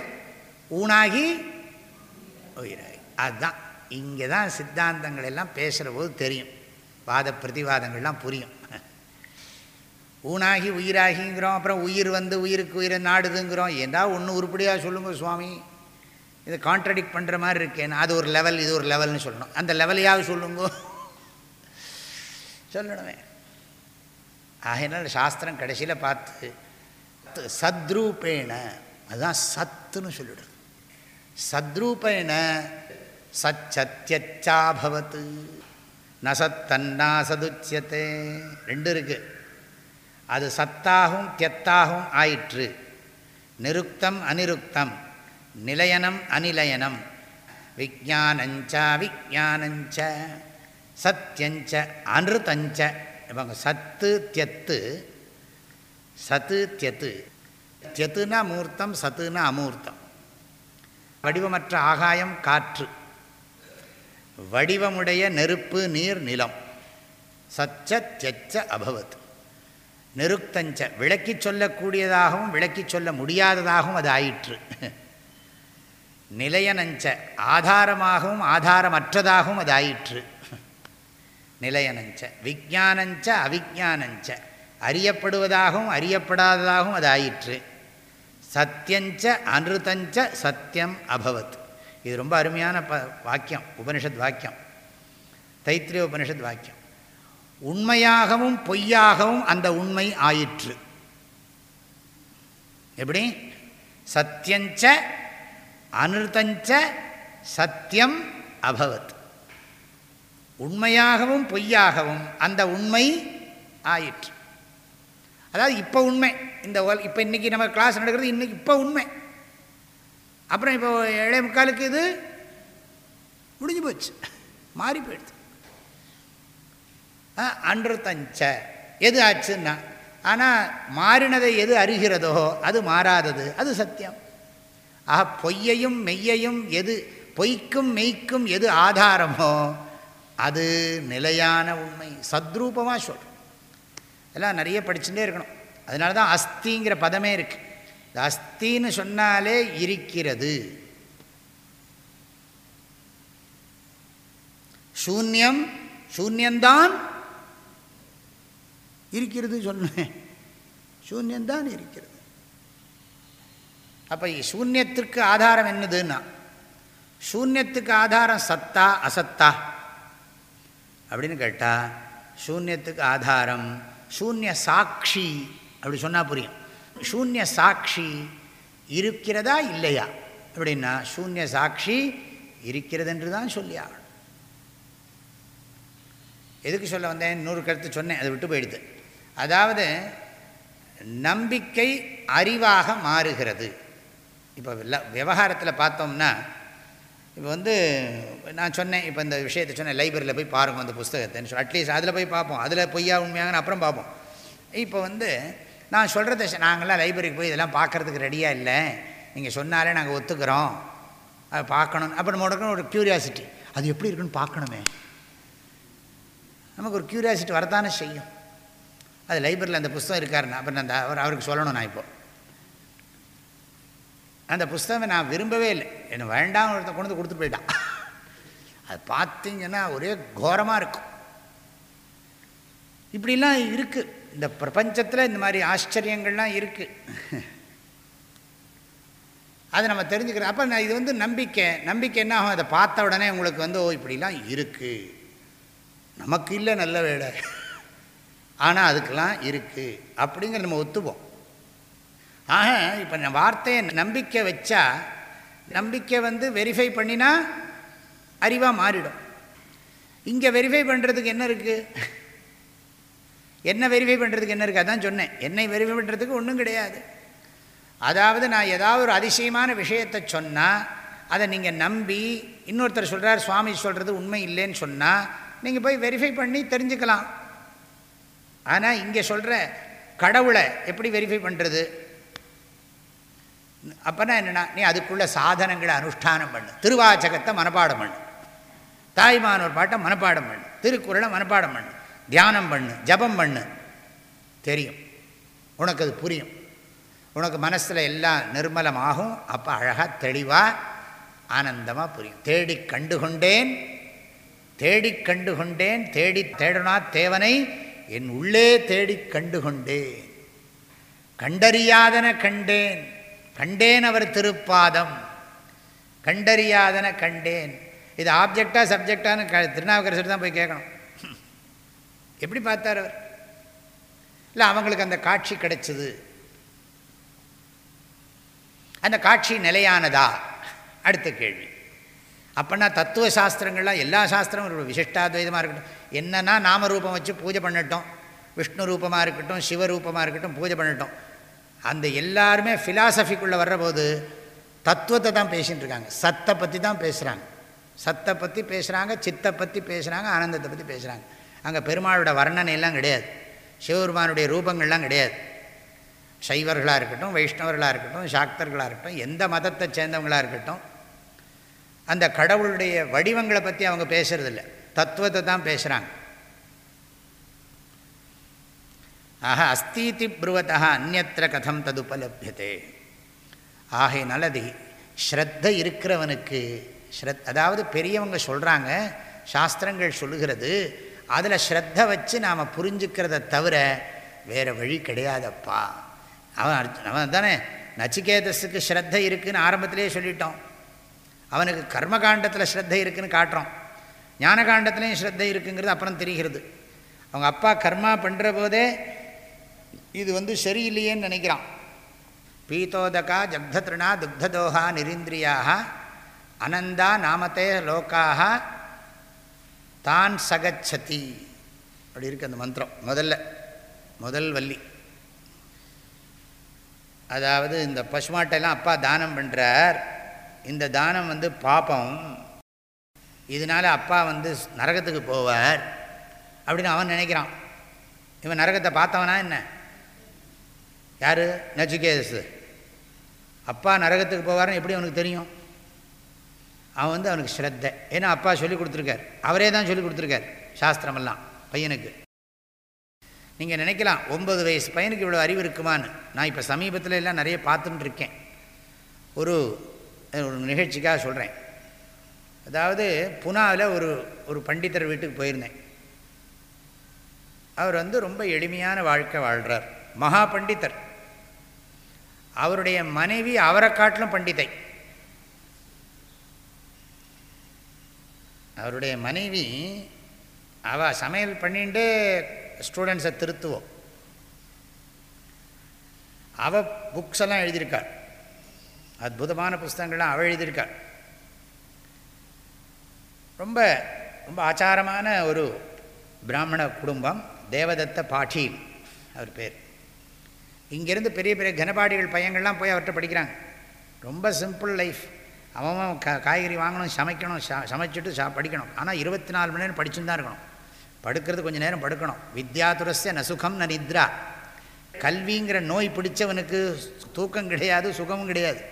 ஊனாகி உயிராகி. அதுதான். இங்கே தான் சித்தாந்தங்கள் எல்லாம் பேசுகிற போது தெரியும். வாத பிரதிவாதங்கள்லாம் புரியும். ஊனாகி உயிராகிங்கிறோம். அப்புறம் உயிர் வந்து உயிருக்கு உயிரை நாடுதுங்கிறோம். ஏண்டா ஒன்று உருப்படியாக சொல்லுங்கள் சுவாமி? இதை கான்ட்ரடிக்ட் பண்ணுற மாதிரி இருக்கேன் அது ஒரு லெவல் இது ஒரு லெவல்னு சொல்லணும். அந்த லெவலையாவது சொல்லுங்க. சொல்லணுமே. ஆகையினால் சாஸ்திரம் கடைசியில் பார்த்து சத்ரூபேண அதுதான் சத்துன்னு சொல்லிடுது. சத்ரூபேண சச்சத்தியச்சாபவத்து நசத்தன்னா சதுச்சியத்தே. ரெண்டு இருக்குது அது சத்தாகும் தியத்தாகும் ஆயிற்று. நிருக்தம் அனிருக்தம் நிலையனம் அனிலயனம் விஜானஞ்சா விஜானஞ்ச சத்தியஞ்ச அனிருத்தஞ்ச இவங்க சத்து தியத்து சத்து தியத்து தியத்துனா மூர்த்தம் சத்துனா அமூர்த்தம். வடிவமற்ற ஆகாயம் காற்று. வடிவமுடைய நெருப்பு நீர் நிலம். சச்ச தியச்ச அபவத். நெருக்தஞ்ச விளக்கி சொல்லக்கூடியதாகவும் விளக்கி சொல்ல முடியாததாகவும் அது ஆயிற்று. நிலையனஞ்ச ஆதாரமாகவும் ஆதாரமற்றதாகவும் அது ஆயிற்று. நிலையனஞ்ச விஜானஞ்ச அவிஜானஞ்ச அறியப்படுவதாகவும் அறியப்படாததாகவும் அது ஆயிற்று. சத்தியஞ்ச அனுதஞ்ச சத்தியம் அபவத். இது ரொம்ப அருமையான ப வாக்கியம் உபனிஷத் வாக்கியம். தைத்திரிய உபனிஷத் வாக்கியம். உண்மையாகவும் பொய்யாகவும் அந்த உண்மை ஆயிற்று. எப்படி? சத்தியஞ்ச அனிருத்தஞ்ச சத்தியம் அபவத். உண்மையாகவும் பொய்யாகவும் அந்த உண்மை ஆயிற்று. அதாவது இப்போ உண்மை. இந்த இப்போ இன்றைக்கி நம்ம கிளாஸ் நடக்கிறது இன்றைக்கி இப்போ உண்மை. அப்புறம் இப்போ ஏழை முக்காலுக்கு இது முடிஞ்சு போச்சு. மாறி போயிடுது. அன்று தஞ்ச எது ஆச்சுன்னா ஆனால் மாறினதை எது அறிகிறதோ அது மாறாதது. அது சத்தியம். ஆக பொய்யையும் மெய்யையும் எது பொய்க்கும் மெய்க்கும் எது ஆதாரமோ அது நிலையான உண்மை. சத்ரூபமாக சொல்கிறோம் எல்லாம் நிறைய படிச்சுட்டே இருக்கணும். அதனால தான் அஸ்திங்கிற பதமே இருக்குது இந்த அஸ்தின்னு சொன்னாலே இருக்கிறது. சூன்யம் சூன்யந்தான் இருக்கிறது சொன்னேன். சூன்யந்தான் இருக்கிறது. அப்போ சூன்யத்திற்கு ஆதாரம் என்னதுன்னா சூன்யத்துக்கு ஆதாரம் சத்தா அசத்தா. அப்படின்னு கேட்டால் சூன்யத்துக்கு ஆதாரம் சூன்ய சாட்சி அப்படி சொன்னால் புரியும். சூன்ய சாட்சி இருக்கிறதா இல்லையா? அப்படின்னா சூன்ய சாட்சி இருக்கிறது என்று தான் சொல்லி ஆகணும். எதுக்கு சொல்ல வந்தேன்? இன்னொரு கருத்து சொன்னேன் அதை விட்டு போயிடுது. அதாவது நம்பிக்கை அறிவாக மாறுகிறது. இப்போ விவகாரத்தில் பார்த்தோம்னா இப்போ வந்து நான் சொன்னேன் இப்போ இந்த விஷயத்தை சொன்னேன் லைப்ரரியில் போய் பாருங்கள் அந்த புஸ்தகத்தைன்னு சொல்லி அட்லீஸ்ட் அதில் போய் பார்ப்போம். அதில் பொய்யா உண்மையாங்கன்னு அப்புறம் பார்ப்போம். இப்போ வந்து நான் சொல்கிறத நாங்களாம் லைப்ரரிக்கு போய் இதெல்லாம் பார்க்குறதுக்கு ரெடியாக இல்லை. நீங்கள் சொன்னாலே நாங்கள் ஒத்துக்கிறோம். அதை பார்க்கணும். அப்போ நம்ம உடனே ஒரு க்யூரியாசிட்டி அது எப்படி இருக்குன்னு பார்க்கணுமே. நமக்கு ஒரு க்யூரியாசிட்டி வரதானே செய்யும். அது லைப்ரரியில் அந்த புஸ்தகம் இருக்காருன்னா அப்புறம் அந்த அவர் அவருக்கு சொல்லணும் நான் இப்போ. அந்த புஸ்தகம் நான் விரும்பவே இல்லை. என்ன வேண்டாம் ஒருத்தன் கொண்டு வந்து கொடுத்துட்டு போயிட்டான். அது பார்த்தீங்கன்னா ஒரே கோரமாக இருக்கும். இப்படிலாம் இருக்குது இந்த பிரபஞ்சத்தில் இந்த மாதிரி ஆச்சரியங்கள்லாம் இருக்குது அதை நம்ம தெரிஞ்சுக்கிறோம் அப்போ நான் இது வந்து நம்பிக்கை. நம்பிக்கை என்ன ஆகும்? அதை பார்த்த உடனே உங்களுக்கு வந்து ஓ இப்படிலாம் இருக்குது நமக்கு இல்லை நல்ல வேலை. ஆனால் அதுக்கெல்லாம் இருக்குது அப்படிங்கிற நம்ம ஒத்துப்போம். ஆக இப்போ நான் வார்த்தையை நம்பிக்கை வச்சா நம்பிக்கை வந்து வெரிஃபை பண்ணினா அறிவாக மாறிடும். இங்கே வெரிஃபை பண்ணுறதுக்கு என்ன இருக்குது என்ன வெரிஃபை பண்ணுறதுக்கு என்ன இருக்குது அதான் சொன்னேன். என்னை வெரிஃபை பண்ணுறதுக்கு ஒன்றும் கிடையாது. அதாவது நான் ஏதாவது ஒரு அதிசயமான விஷயத்தை சொன்னால் அதை நீங்கள் நம்பி இன்னொருத்தர் சொல்கிறார் சுவாமி சொல்கிறது உண்மை இல்லைன்னு சொன்னால் நீங்கள் போய் வெரிஃபை பண்ணி தெரிஞ்சுக்கலாம். ஆனால் இங்கே சொல்கிற கடவுளை எப்படி வெரிஃபை பண்ணுறது அப்போனா என்னென்னா நீ அதுக்குள்ள சாதனங்களை அனுஷ்டானம் பண்ணு. திருவாச்சகத்தை மனப்பாடம் பண்ணு. தாய்மானோர் பாட்டை மனப்பாடம் பண்ணு. திருக்குறளை மனப்பாடம் பண்ணு. தியானம் பண்ணு. ஜபம் பண்ணு. தெரியும். உனக்கு அது புரியும். உனக்கு மனசில் எல்லாம் நிர்மலமாகும். அப்போ அழகாக தெளிவாக ஆனந்தமாக புரியும். தேடி கண்டுகொண்டேன். தேடி கண்டுகொண்டேன். தேடி தேடனா தேவனை என் உள்ளே தேடி கண்டுகொண்டேன். கண்டறியாதன கண்டேன். கண்டேன் அவர் திருப்பாதம். கண்டறியாதன கண்டேன். இது ஆப்ஜெக்டா சப்ஜெக்டான்னு க திருநாவுக்கரசர் தான் போய் கேட்கணும். எப்படி பார்த்தார் அவர்? இல்லை அவங்களுக்கு அந்த காட்சி கிடைச்சிது. அந்த காட்சி நிலையானதா? அடுத்த கேள்வி. அப்படின்னா தத்துவ சாஸ்திரங்கள்லாம் எல்லா சாஸ்திரமும் விசிஷ்டாத்வைதமாக இருக்கட்டும். என்னன்னா நாமரூபம் வச்சு பூஜை பண்ணட்டும். விஷ்ணு ரூபமாக இருக்கட்டும் சிவரூபமாக இருக்கட்டும் பூஜை பண்ணட்டும். அந்த எல்லாருமே ஃபிலாசபிக்குள்ளே வர்றபோது தத்துவத்தை தான் பேசிகிட்டு இருக்காங்க. சத்தை பற்றி தான் பேசுகிறாங்க சத்தை பற்றி பேசுகிறாங்க சித்தை பற்றி பேசுகிறாங்க ஆனந்தத்தை பற்றி பேசுகிறாங்க அங்கே பெருமாளோட வர்ணனையெல்லாம் கிடையாது. சிவபெருமானுடைய ரூபங்கள்லாம் கிடையாது. சைவர்களாக இருக்கட்டும் வைஷ்ணவர்களாக இருக்கட்டும் சாக்தர்களாக இருக்கட்டும் எந்த மதத்தை சேர்ந்தவங்களாக இருக்கட்டும் அந்த கடவுளுடைய வடிவங்களை பற்றி அவங்க பேசுறதில்ல. தத்துவத்தை தான் பேசுகிறாங்க ஆக அஸ்தீதி புருவத்தா அந்நத்திர கதம் ததுபலபியதே. ஆகையினால அது ஸ்ரத்த இருக்கிறவனுக்கு ஸ்ரத் அதாவது பெரியவங்க சொல்கிறாங்க சாஸ்திரங்கள் சொல்லுகிறது அதில் ஸ்ரத்த வச்சு நாம் புரிஞ்சுக்கிறத தவிர வேறு வழி கிடையாதப்பா. அவன் அவன் தானே நச்சிகேதஸுக்கு ஸ்ரத்த இருக்குதுன்னு ஆரம்பத்திலே சொல்லிட்டோம். அவனுக்கு கர்மகாண்டத்தில் ஸ்ரத்த இருக்குதுன்னு காட்டுறோம். ஞானகாண்டத்துலேயும் ஸ்ரத்தை இருக்குங்கிறது அப்புறம் தெரிகிறது. அவங்க அப்பா கர்மா பண்ணுற போதே இது வந்து சரியில்லையேன்னு நினைக்கிறான். பீத்தோதகா ஜக்தத்ருணா துக்ததோகா நிரிந்திரியாக அனந்தா நாமத்தே லோக்காக தான் சகச்சதி. அப்படி இருக்கு அந்த மந்திரம். முதல்ல முதல் வள்ளி. அதாவது இந்த பசுமாட்டெல்லாம் அப்பா தானம் பண்ணுறார் இந்த தானம் வந்து பாப்பம் இதனால் அப்பா வந்து நரகத்துக்கு போவார் அப்படின்னு அவன் நினைக்கிறான். இவன் நரகத்தை பார்த்தவனா என்ன? யார்? நச்சுகேதஸ் அப்பா நரகத்துக்கு போவார்னு எப்படி அவனுக்கு தெரியும்? அவன் வந்து அவனுக்கு ஸ்ரத்த. ஏன்னா அப்பா சொல்லி கொடுத்துருக்கார். அவரே தான் சொல்லி கொடுத்துருக்கார் சாஸ்திரமெல்லாம் பையனுக்கு. நீங்கள் நினைக்கலாம் ஒம்பது வயசு பையனுக்கு இவ்வளோ அறிவு இருக்குமான்னு. நான் இப்போ சமீபத்தில் எல்லாம் நிறைய பார்த்துட்டுருக்கேன் ஒரு ஒரு நிகழ்ச்சிக்காக சொல்கிறேன் அதாவது புனாவில் ஒரு ஒரு பண்டிதர் வீட்டுக்கு போயிருந்தேன். அவர் வந்து ரொம்ப எளிமையான வாழ்க்கை வாழ்கிறார் மகா பண்டிதர். அவருடைய மனைவி அவரை காட்டிலும் பண்டிதை. அவருடைய மனைவி அவ சமையல் பண்ணிட்டு ஸ்டூடெண்ட்ஸை திருத்துவோம் அவள் புக்ஸ் எல்லாம் எழுதியிருக்காள் அற்புதமான புஸ்தகங்கள்லாம் அவள் எழுதியிருக்காள் ரொம்ப ரொம்ப ஆச்சாரமான ஒரு பிராமண குடும்பம் தேவதத்த பாட்டி அவர் பேர். இங்கேருந்து பெரிய பெரிய கனபாடிகள் பையங்கள்லாம் போய் அவர்கிட்ட படிக்கிறாங்க. ரொம்ப சிம்பிள் லைஃப் அவன் க காய்கறி வாங்கணும் சமைக்கணும் சமைச்சிட்டு சா படிக்கணும். ஆனால் இருபத்தி நாலு மணி நேரம் படிச்சுன்னு தான் இருக்கணும். படுக்கிறது கொஞ்சம் நேரம் படுக்கணும். வித்யாதுரஸ்ய நசுகம் ந நித்ரா. கல்விங்கிற நோய் பிடிச்சவனுக்கு தூக்கம் கிடையாது சுகமும் கிடையாது.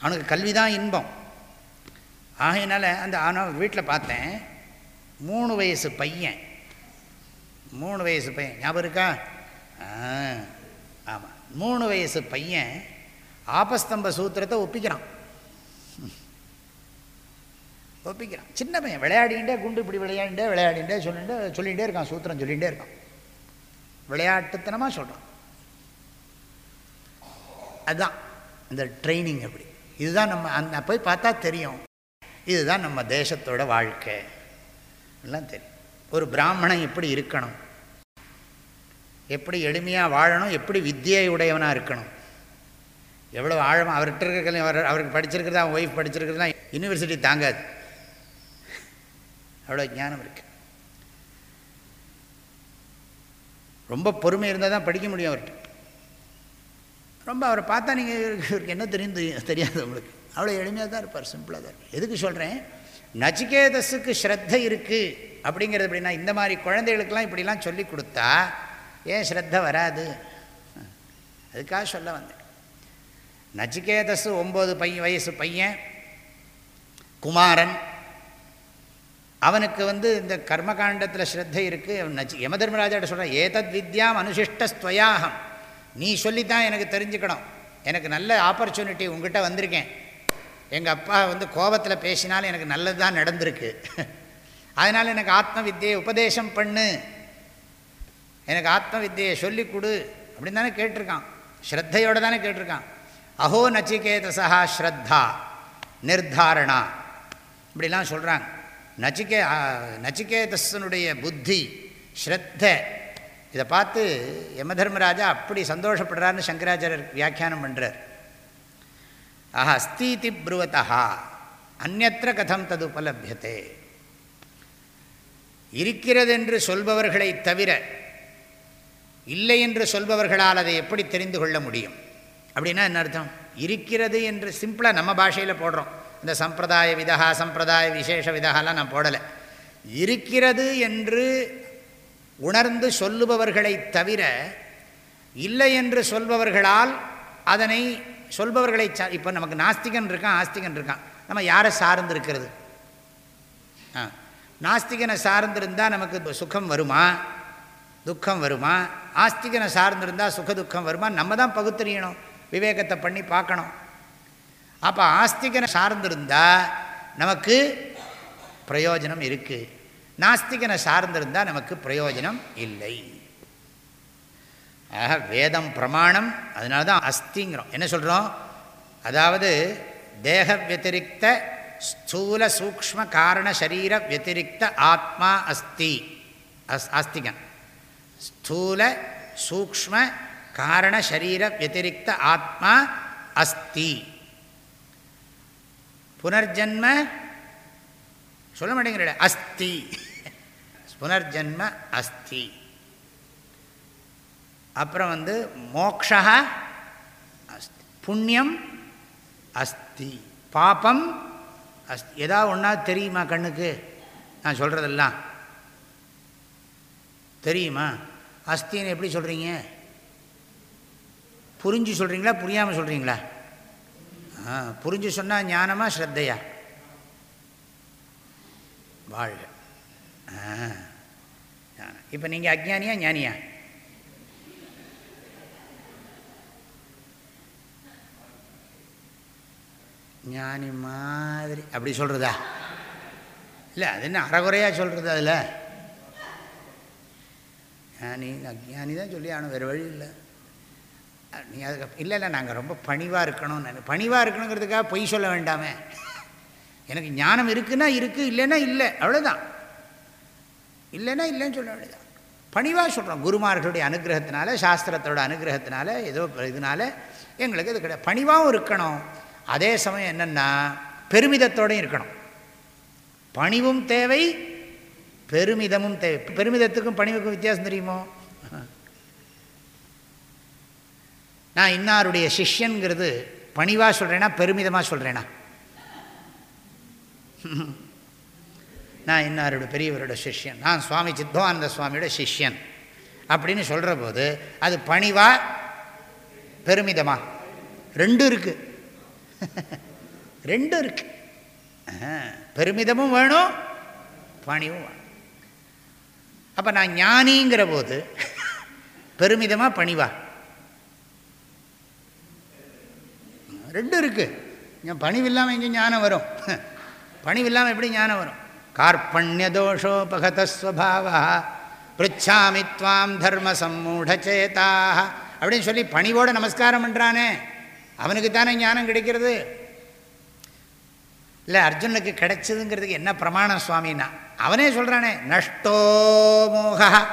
அவனுக்கு கல்வி தான் இன்பம். ஆகையினால அந்த ஆனால் வீட்டில் பார்த்தேன். மூணு வயசு பையன். மூணு வயசு பையன். ஞாபகம் இருக்கா? ஆமாம் மூணு வயசு பையன் ஆபஸ்தம்ப சூத்திரத்தை ஒப்பிக்கிறான். ஒப்பிக்கிறான். சின்ன பையன். விளையாடிகிட்டே குண்டு இப்படி விளையாடிண்டே விளையாடிண்டே சொல்லிட்டு சொல்லிகிட்டே இருக்கான். சூத்திரம் சொல்லிகிட்டே இருக்கான். விளையாட்டுத்தனமாக சொல்கிறான் அதுதான் இந்த ட்ரைனிங் அப்படி. இதுதான் நம்ம அந்த போய் பார்த்தா தெரியும். இதுதான் நம்ம தேசத்தோட வாழ்க்கை. எல்லாம் தெரியும். ஒரு பிராமணன் எப்படி இருக்கணும்? எப்படி எளிமையாக வாழணும்? எப்படி வித்தியை உடையவனாக இருக்கணும்? எவ்வளோ ஆழமாக அவர்கிட்ட இருக்கிற அவர் அவருக்கு படிச்சிருக்கிறது அவன் ஒய்ஃப் படிச்சிருக்கிறதா யூனிவர்சிட்டி தாங்காது. அவ்வளோ ஞானம் இருக்கு. ரொம்ப பொறுமை இருந்தால் தான் படிக்க முடியும் அவர்கிட்ட. ரொம்ப அவரை பார்த்தா நீங்கள் இவருக்கு என்ன தெரியும் தெரியாது உங்களுக்கு. அவ்வளோ எளிமையாக தான் இருப்பார் சிம்பிளாக தான் இருப்பார். எதுக்கு சொல்கிறேன் நச்சிகேதஸுக்கு ஸ்ரத்த இருக்குது அப்படிங்கிறது அப்படின்னா இந்த மாதிரி குழந்தைகளுக்கெல்லாம் இப்படிலாம் சொல்லி கொடுத்தா ஏன் ஸ்ரத்த வராது? அதுக்காக சொல்ல வந்தேன். நச்சிகேதஸு ஒம்பது பையன் வயசு பையன் குமாரன். அவனுக்கு வந்து இந்த கர்மகாண்டத்தில் ஸ்ரத்தை இருக்குது நச்சி யமதர்மராஜாட்ட சொல்கிறான் ஏதத் வித்யாம் அனுசிஷ்டஸ்துவயாகம் நீ சொல்லித்தான் எனக்கு தெரிஞ்சுக்கணும். எனக்கு நல்ல ஆப்பர்ச்சுனிட்டி உங்ககிட்ட வந்திருக்கேன். எங்கள் அப்பா வந்து கோபத்தில் பேசினாலும் எனக்கு நல்லது தான் நடந்திருக்கு. அதனால் எனக்கு ஆத்ம வித்தியை உபதேசம் பண்ணு. எனக்கு ஆத்ம வித்தியை சொல்லிக் கொடு அப்படின்னு தானே கேட்டிருக்கான். ஸ்ரத்தையோடு தானே கேட்டிருக்கான். அஹோ நச்சிகேதசா ஸ்ரத்தா நிர்தாரணா. இப்படிலாம் சொல்கிறாங்க நச்சிகே நச்சிகேதஸனுடைய புத்தி ஸ்ரத்த இதை பார்த்து யமதர்மராஜா அப்படி சந்தோஷப்படுறாருன்னு சங்கராச்சாரியர் வியாக்கியானம் பண்ணுறார் ஆஹா அஸ்தீதி ப்ருவத்தா அந்நற்ற கதம் தது உபலபியத்தே இருக்கிறதென்று சொல்பவர்களை தவிர இல்லை என்று சொல்பவர்களால் அதை எப்படி தெரிந்து கொள்ள முடியும்? அப்படின்னா என்ன அர்த்தம்? இருக்கிறது என்று சிம்பிளாக நம்ம பாஷையில் போடுறோம். இந்த சம்பிரதாய விதா சம்பிரதாய விசேஷ விதகாலாம் நான் போடலை. இருக்கிறது என்று உணர்ந்து சொல்லுபவர்களை தவிர இல்லை என்று சொல்பவர்களால் அதனை சொல்பவர்களை சா இப்போ நமக்கு நாஸ்திகன் இருக்கான் ஆஸ்திகன் இருக்கான். நம்ம யாரை சார்ந்து இருக்கிறது ஆ நாஸ்திகனை சார்ந்திருந்தால் நமக்கு சுகம் வருமா? துக்கம் வருமா? ஆஸ்திகனை சார்ந்திருந்தால் சுக துக்கம் வருமா? நம்ம தான் பகுத்தறியணும் விவேகத்தை பண்ணி பார்க்கணும். அப்போ ஆஸ்திகனை சார்ந்திருந்தால் நமக்கு பிரயோஜனம் இருக்குது நாஸ்திகனை சார்ந்திருந்தால் நமக்கு பிரயோஜனம் இல்லை. ஆக வேதம் பிரமாணம் அதனால தான் அஸ்திங்கிறோம். என்ன சொல்கிறோம் அதாவது தேக வத்திரிக்த ஸ்தூல சூக்ம காரண சரீர வத்திரிக்த ஆத்மா அஸ்தி. அஸ் ஆஸ்திகன் ஸ்தூல சூக்ம காரண சரீர வத்திரிக்த ஆத்மா அஸ்தி. புனர்ஜன்ம சொல்ல மாட்டேங்கிற அஸ்தி. புனர்ஜன்ம அஸ்தி. அப்புறம் வந்து மோக்ஷா அஸ்தி புண்ணியம் அஸ்தி பாபம் அஸ்தி. ஏதாவது ஒன்றா தெரியுமா கண்ணுக்கு? நான் சொல்கிறதெல்லாம் தெரியுமா? அஸ்தின்னு எப்படி சொல்கிறீங்க புரிஞ்சு சொல்கிறீங்களா புரியாமல் சொல்கிறீங்களா ஆ புரிஞ்சு சொன்னால் ஞானமா ஸ்ரத்தையா? வாழ்க. ஆ இப்போ நீங்கள் அஜ்ஞானியா ஞானியா? ஞானி மாதிரி. அப்படி சொல்கிறதா இல்லை அது என்ன அறகுறையாக சொல்கிறது அதில்? ஞானி அஜானி தான் சொல்லி ஆனால் வேறு வழி இல்லை. நீ அதுக்கு இல்லை இல்லை நாங்கள் ரொம்ப பணிவாக இருக்கணும்னு பணிவாக இருக்கணுங்கிறதுக்காக பொய் சொல்ல வேண்டாமே. எனக்கு ஞானம் இருக்குன்னா இருக்குது இல்லைன்னா இல்லை. அவ்வளோதான் இல்லைன்னா இல்லைன்னு சொல்ல வேண்டியதான் பணிவாக சொல்கிறோம் குருமார்களுடைய அனுகிரகத்தினால சாஸ்திரத்தோட அனுகிரகத்தினால ஏதோ இதனால எங்களுக்கு இது கிடையாது. பணிவாகவும் இருக்கணும். அதே சமயம் என்னென்னா பெருமிதத்தோடையும் இருக்கணும். பணிவும் தேவை பெருமிதமும் தேவை. பெருமிதத்துக்கும் பணிவுக்கும் வித்தியாசம் தெரியுமோ? நான் இன்னாருடைய சிஷ்யன்கிறது பணிவாக சொல்கிறேன்னா பெருமிதமாக சொல்கிறேனா நான் இன்னாரோட பெரியவரோட சிஷ்யன். நான் சுவாமி சித்வானந்த சுவாமியோட சிஷ்யன். அப்படின்னு சொல்கிற போது அது பணிவா பெருமிதமா? ரெண்டும் இருக்குது ரெண்டும் இருக்கு. பெருமிதமும் வேணும் பணிவும் வேணும். அப்போ நான் ஞானிங்கிற போது பெருமிதமாக பணிவா? ரெண்டும் இருக்குது பணிவில்லாமல் எங்கே ஞானம் வரும்? பணிவில்லாமல் எப்படி ஞானம் வரும்? கார்பண்ய தோஷோபகதஸ்வபாவா பிரிச்சாமி துவாம் தர்ம சம்மூடச்சேதா அப்படின்னு சொல்லி பணிவோடு நமஸ்காரம் பண்ணுறானே அவனுக்கு தானே ஞானம் கிடைக்கிறது? இல்லை அர்ஜுனுக்கு கிடைச்சதுங்கிறதுக்கு என்ன பிரமாணம் சுவாமின்னா அவனே சொல்கிறானே நஷ்டோ மோக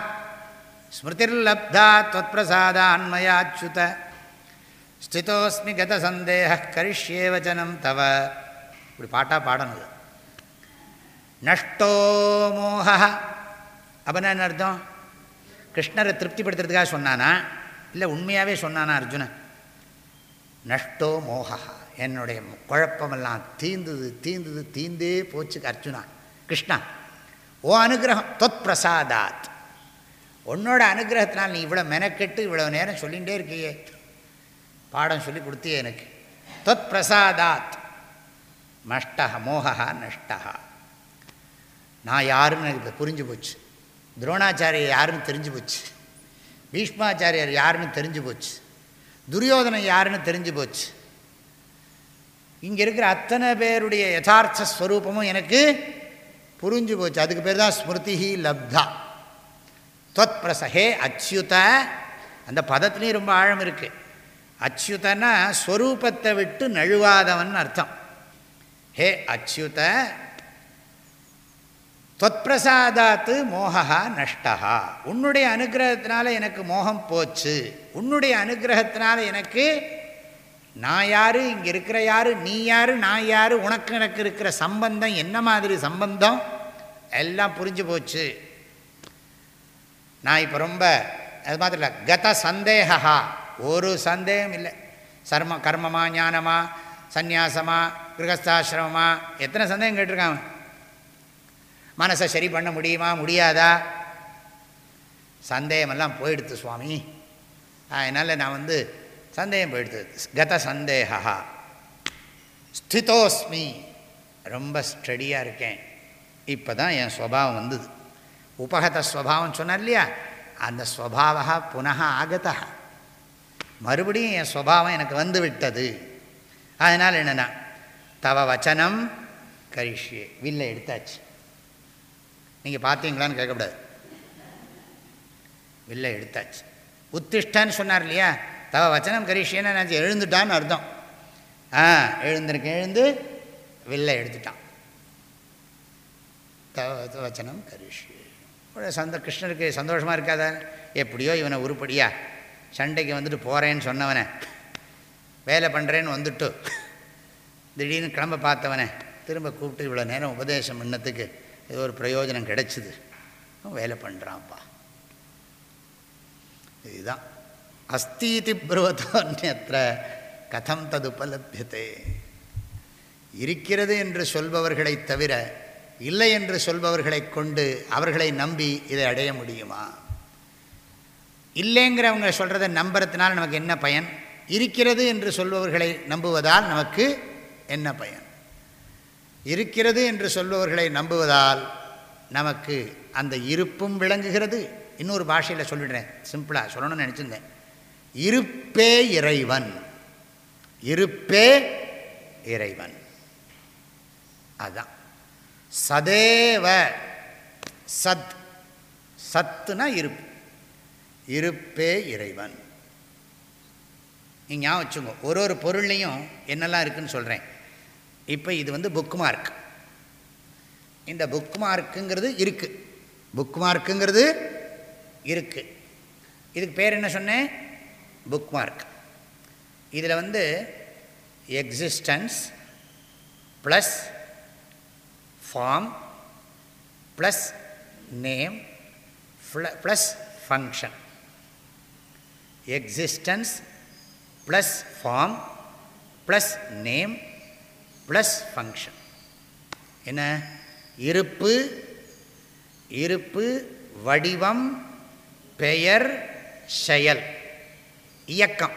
ஸ்மிருதிர்லப்தா தொத் பிரசாதான்மயாச்சுத ஸ்திதோஸ்மி கத சந்தேக கரிஷ்யே வச்சனம் தவ. இப்படி பாட்டாக பாடணும் நஷ்டோ மோக. அப்படின்னா என்ன அர்த்தம்? கிருஷ்ணரை திருப்திப்படுத்துறதுக்காக சொன்னானா? இல்லை உண்மையாகவே சொன்னானா அர்ஜுனன்? நஷ்டோ மோகா. என்னுடைய குழப்பமெல்லாம் தீந்துது தீந்துது தீந்தே போச்சு அர்ஜுனா. கிருஷ்ணா ஓ அனுகிரகம் தொத் பிரசாதாத். உன்னோட அனுகிரகத்தினால் நீ இவ்வளோ மெனக்கெட்டு இவ்வளோ நேரம் சொல்லிகிட்டே இருக்கியே. பாடம் சொல்லி கொடுத்தியே எனக்கு. தொத் பிரசாதாத். நஷ்டா மோகா நஷ்டா. நான் யாருன்னு எனக்கு புரிஞ்சு போச்சு. துரோணாச்சாரியர் யாருன்னு தெரிஞ்சு போச்சு. பீஷ்மாச்சாரியர் யாருன்னு தெரிஞ்சு போச்சு. துரியோதனை யாருன்னு தெரிஞ்சு போச்சு. இங்கே இருக்கிற அத்தனை பேருடைய யதார்த்த ஸ்வரூபமும் எனக்கு புரிஞ்சு போச்சு. அதுக்கு பேர் தான் ஸ்மிருதி லப்தா. தொத் பிரசஹே அச்சுத. அந்த பதத்துலேயும் ரொம்ப ஆழம் இருக்குது அச்சுதன்னா ஸ்வரூபத்தை விட்டு நழுவாதவன் அர்த்தம். ஹே அச்சுத தொத்பிரசாதாத்து மோகா நஷ்டா உன்னுடைய அனுகிரகத்தினால எனக்கு மோகம் போச்சு. உன்னுடைய அனுகிரகத்தினால எனக்கு நான் யார் இங்கே இருக்கிற யார் நீ யார் நான் யார் உனக்கு எனக்கு இருக்கிற சம்பந்தம் என்ன மாதிரி சம்பந்தம்? எல்லாம் புரிஞ்சு போச்சு. நான் இப்போ ரொம்ப அது மாதிரி இல்லை கத சந்தேகா ஒரு சந்தேகம் இல்லை. சர்ம கர்மமா ஞானமா சந்நியாசமா கிரகஸ்தாசிரமமா எத்தனை சந்தேகம் கேட்டிருக்கான் மனசை சரி பண்ண முடியுமா முடியாதா? சந்தேகமெல்லாம் போயிடுத்து சுவாமி. அதனால் நான் வந்து சந்தேகம் போயிடுது கத சந்தேகா ஸ்திதோஸ்மி. ரொம்ப ஸ்டடியாக இருக்கேன். இப்போ தான் என் ஸ்வபாவம் வந்தது. உபகத ஸ்வபாவம் சொன்னார் இல்லையா? அந்த ஸ்வபாவா புனः ஆகதா மறுபடியும் என் ஸ்வபாவம் எனக்கு வந்து விட்டது. அதனால் என்னென்னா தவ வச்சனம் கரிஷ்யே. வில்லை எடுத்தாச்சு. நீங்கள் பார்த்தீங்களான்னு கேட்கக்கூடாது. வில்லை எடுத்தாச்சு. உத்திஷ்டான்னு சொன்னார் இல்லையா? தவ வச்சனம் கரிஷியன்னு நினச்சி எழுந்துட்டான்னு அர்த்தம். ஆ எழுந்திருக்க எழுந்து வில்லை எடுத்துட்டான். தவ வச்சனம் கரிஷ்யே சந்த கிருஷ்ணருக்கு சந்தோஷமாக இருக்காதா? எப்படியோ இவனை உருப்படியா சண்டைக்கு வந்துட்டு போகிறேன்னு சொன்னவனை. வேலை பண்ணுறேன்னு வந்துட்டு திடீர்னு கிளம்ப பார்த்தவனே. திரும்ப கூப்பிட்டு இவ்வளோ நேரம் உபதேசம் பண்ணத்துக்கு ஏதோ ஒரு பிரயோஜனம் கிடைச்சிது. வேலை பண்ணுறான்ப்பா இதுதான். அஸ்தீதி புருவத்தோன்யத்திர கதம் தது உபலபியத்தே இருக்கிறது என்று சொல்பவர்களை தவிர இல்லை என்று சொல்பவர்களை கொண்டு அவர்களை நம்பி இதை அடைய முடியுமா? இல்லைங்கிறவங்க சொல்கிறத நம்புறதுனால நமக்கு என்ன பயன்? இருக்கிறது என்று சொல்பவர்களை நம்புவதால் நமக்கு என்ன பயன்? இருக்கிறது என்று சொல்பவர்களை நம்புவதால் நமக்கு அந்த இருப்பும் விளங்குகிறது. இன்னொரு பாஷையில் சொல்லிடுறேன். சிம்பிளாக சொல்லணும்னு நினச்சிருந்தேன். இருப்பே இறைவன். இருப்பே இறைவன். அதுதான் சதேவ சத். சத்துனா இருப்பு. இருப்பே இறைவன். நீங்கள் ஞாபகம் வச்சுங்க ஒரு ஒரு பொருள்லையும் என்னெல்லாம் இருக்குதுன்னு சொல்கிறேன் இப்போ இது வந்து புக் மார்க் இந்த புக் மார்க்குங்கிறது இருக்குது புக் மார்க்குங்கிறது இருக்குது இதுக்கு பேர் என்ன சொன்னேன் புக் மார்க் இதில் வந்து existence plus form plus name plus function existence plus form plus name plus function என்ன? இருப்பு இருப்பு வடிவம் பெயர் செயல். இயக்கம்.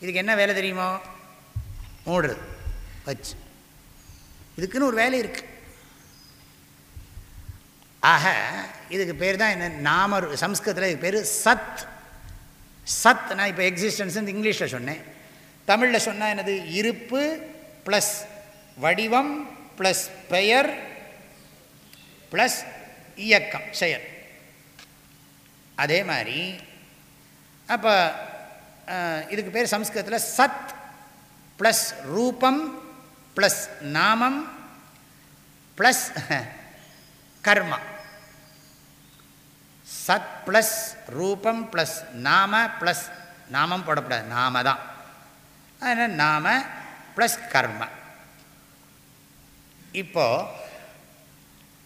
இதுக்கு என்ன வேலை தெரியுமோ? மூடுறது. வச்சு. இதுக்குன்னு ஒரு வேலை இருக்குது ஆக இதுக்கு பேர் தான் என்ன? நாம சம்ஸ்கிருதத்தில் இதுக்கு பேர் சத். சத் நான் இப்போ எக்ஸிஸ்டன்ஸ் இங்கிலீஷில் சொன்னேன். தமிழில் சொன்னால் என்னது? இருப்பு ப்ளஸ் வடிவம் ப்ளஸ் பெயர் ப்ளஸ் இயக்கம் செயல். அதே மாதிரி அப்போ இதுக்கு பேர் சம்ஸ்கிருதத்தில் சத் ப்ளஸ் ரூபம் ப்ளஸ் நாமம் ப்ளஸ் கர்மா. சத் ப்ளஸ் ரூபம் ப்ளஸ் நாம ப்ளஸ் நாமம் போடக்கூடாது நாம தான். அதனால் நாம ப்ளஸ் கர்ம. இப்போது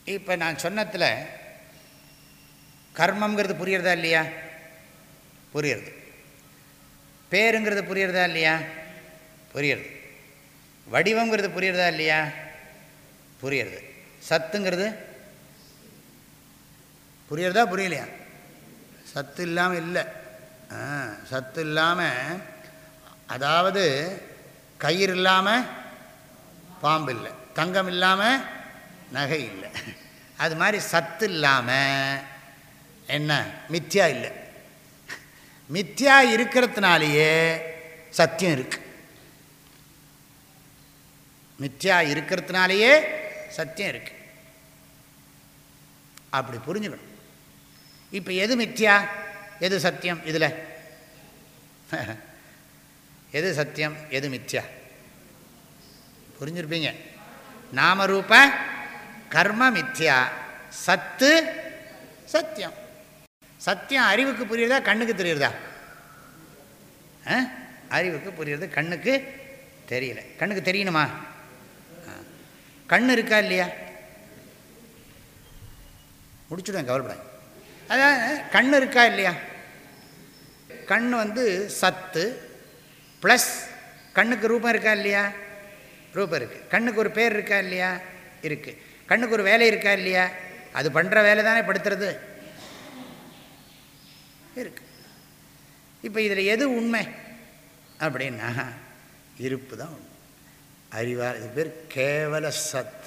இப்போ நான் சொன்னத்தில் கர்மங்கிறது புரியறதா இல்லையா? புரியுறது. பேருங்கிறது புரியறதா இல்லையா? புரியுறது. வடிவங்கிறது புரியறதா இல்லையா? புரியுறது. சத்துங்கிறது புரியறதா புரியலையா? சத்து இல்லாமல் இல்லை. சத்து இல்லாமல் அதாவது கயிறு இல்லாமல் பாம்பு இல்லை. தங்கம் இல்லாமல் நகை இல்லை. அது மாதிரி சத்து இல்லாமல் என்ன? மித்யா இல்லை. மித்யா இருக்கிறதுனாலேயே சத்தியம் இருக்குது மித்யா இருக்கிறதுனாலேயே சத்தியம் இருக்குது அப்படி புரிஞ்சுக்கணும். இப்போ எது மித்யா? எது சத்தியம் இதில்? எது சத்தியம்? எது மித்யா? புரிஞ்சிருப்பீங்க? நாமரூப கர்ம மித்யா. சத்து சத்தியம். சத்தியம் அறிவுக்கு புரியுறதா கண்ணுக்கு தெரியுறதா? அறிவுக்கு புரியுறது கண்ணுக்கு தெரியல. கண்ணுக்கு தெரியணுமா? கண் இருக்கா இல்லையா? முடிச்சுடுவேன் கவலைப்படாது அதான் கண் இருக்கா இல்லையா? கண் வந்து சத்து ப்ளஸ் கண்ணுக்கு ரூபம் இருக்கா இல்லையா? ரூபம் இருக்குது கண்ணுக்கு ஒரு பேர் இருக்கா இல்லையா? இருக்குது கண்ணுக்கு ஒரு வேலை இருக்கா இல்லையா? அது பண்ணுற வேலை தானே படுத்துறது. இருக்கு. இப்போ இதில் எது உண்மை? அப்படின்னா இருப்பு தான் உண்மை. அறிவார் இது பேர் கேவல சத்.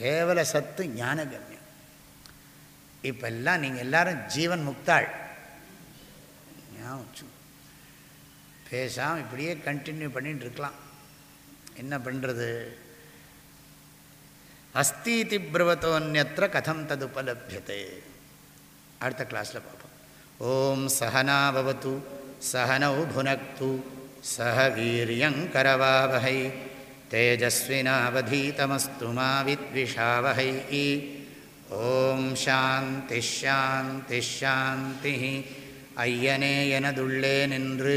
கேவல சத்து ஞானகம்யம். இப்போ எல்லாம் நீங்கள் எல்லாரும் ஜீவன் முக்தாள். ஞாபகம் பேசாமல் இப்படியே கண்டினியூ பண்ணிட்டு இருக்கலாம். என்ன பண்ணுறது அஸ்தீதி பிரவத்தோன்யத்திர கதம் தது உபலபியத்தை அடுத்த கிளாஸில் பார்ப்போம். ஓம் சகனாபவத்து சகனௌ புனக்து சக வீரியங்கரவாவகை தேஜஸ்வினாவதீதமஸ்து மாவித்விஷாவகை ஓம் சாந்தி ஷாந்தி ஷாந்தி. ஐயனே எனதுள்ளே நின்று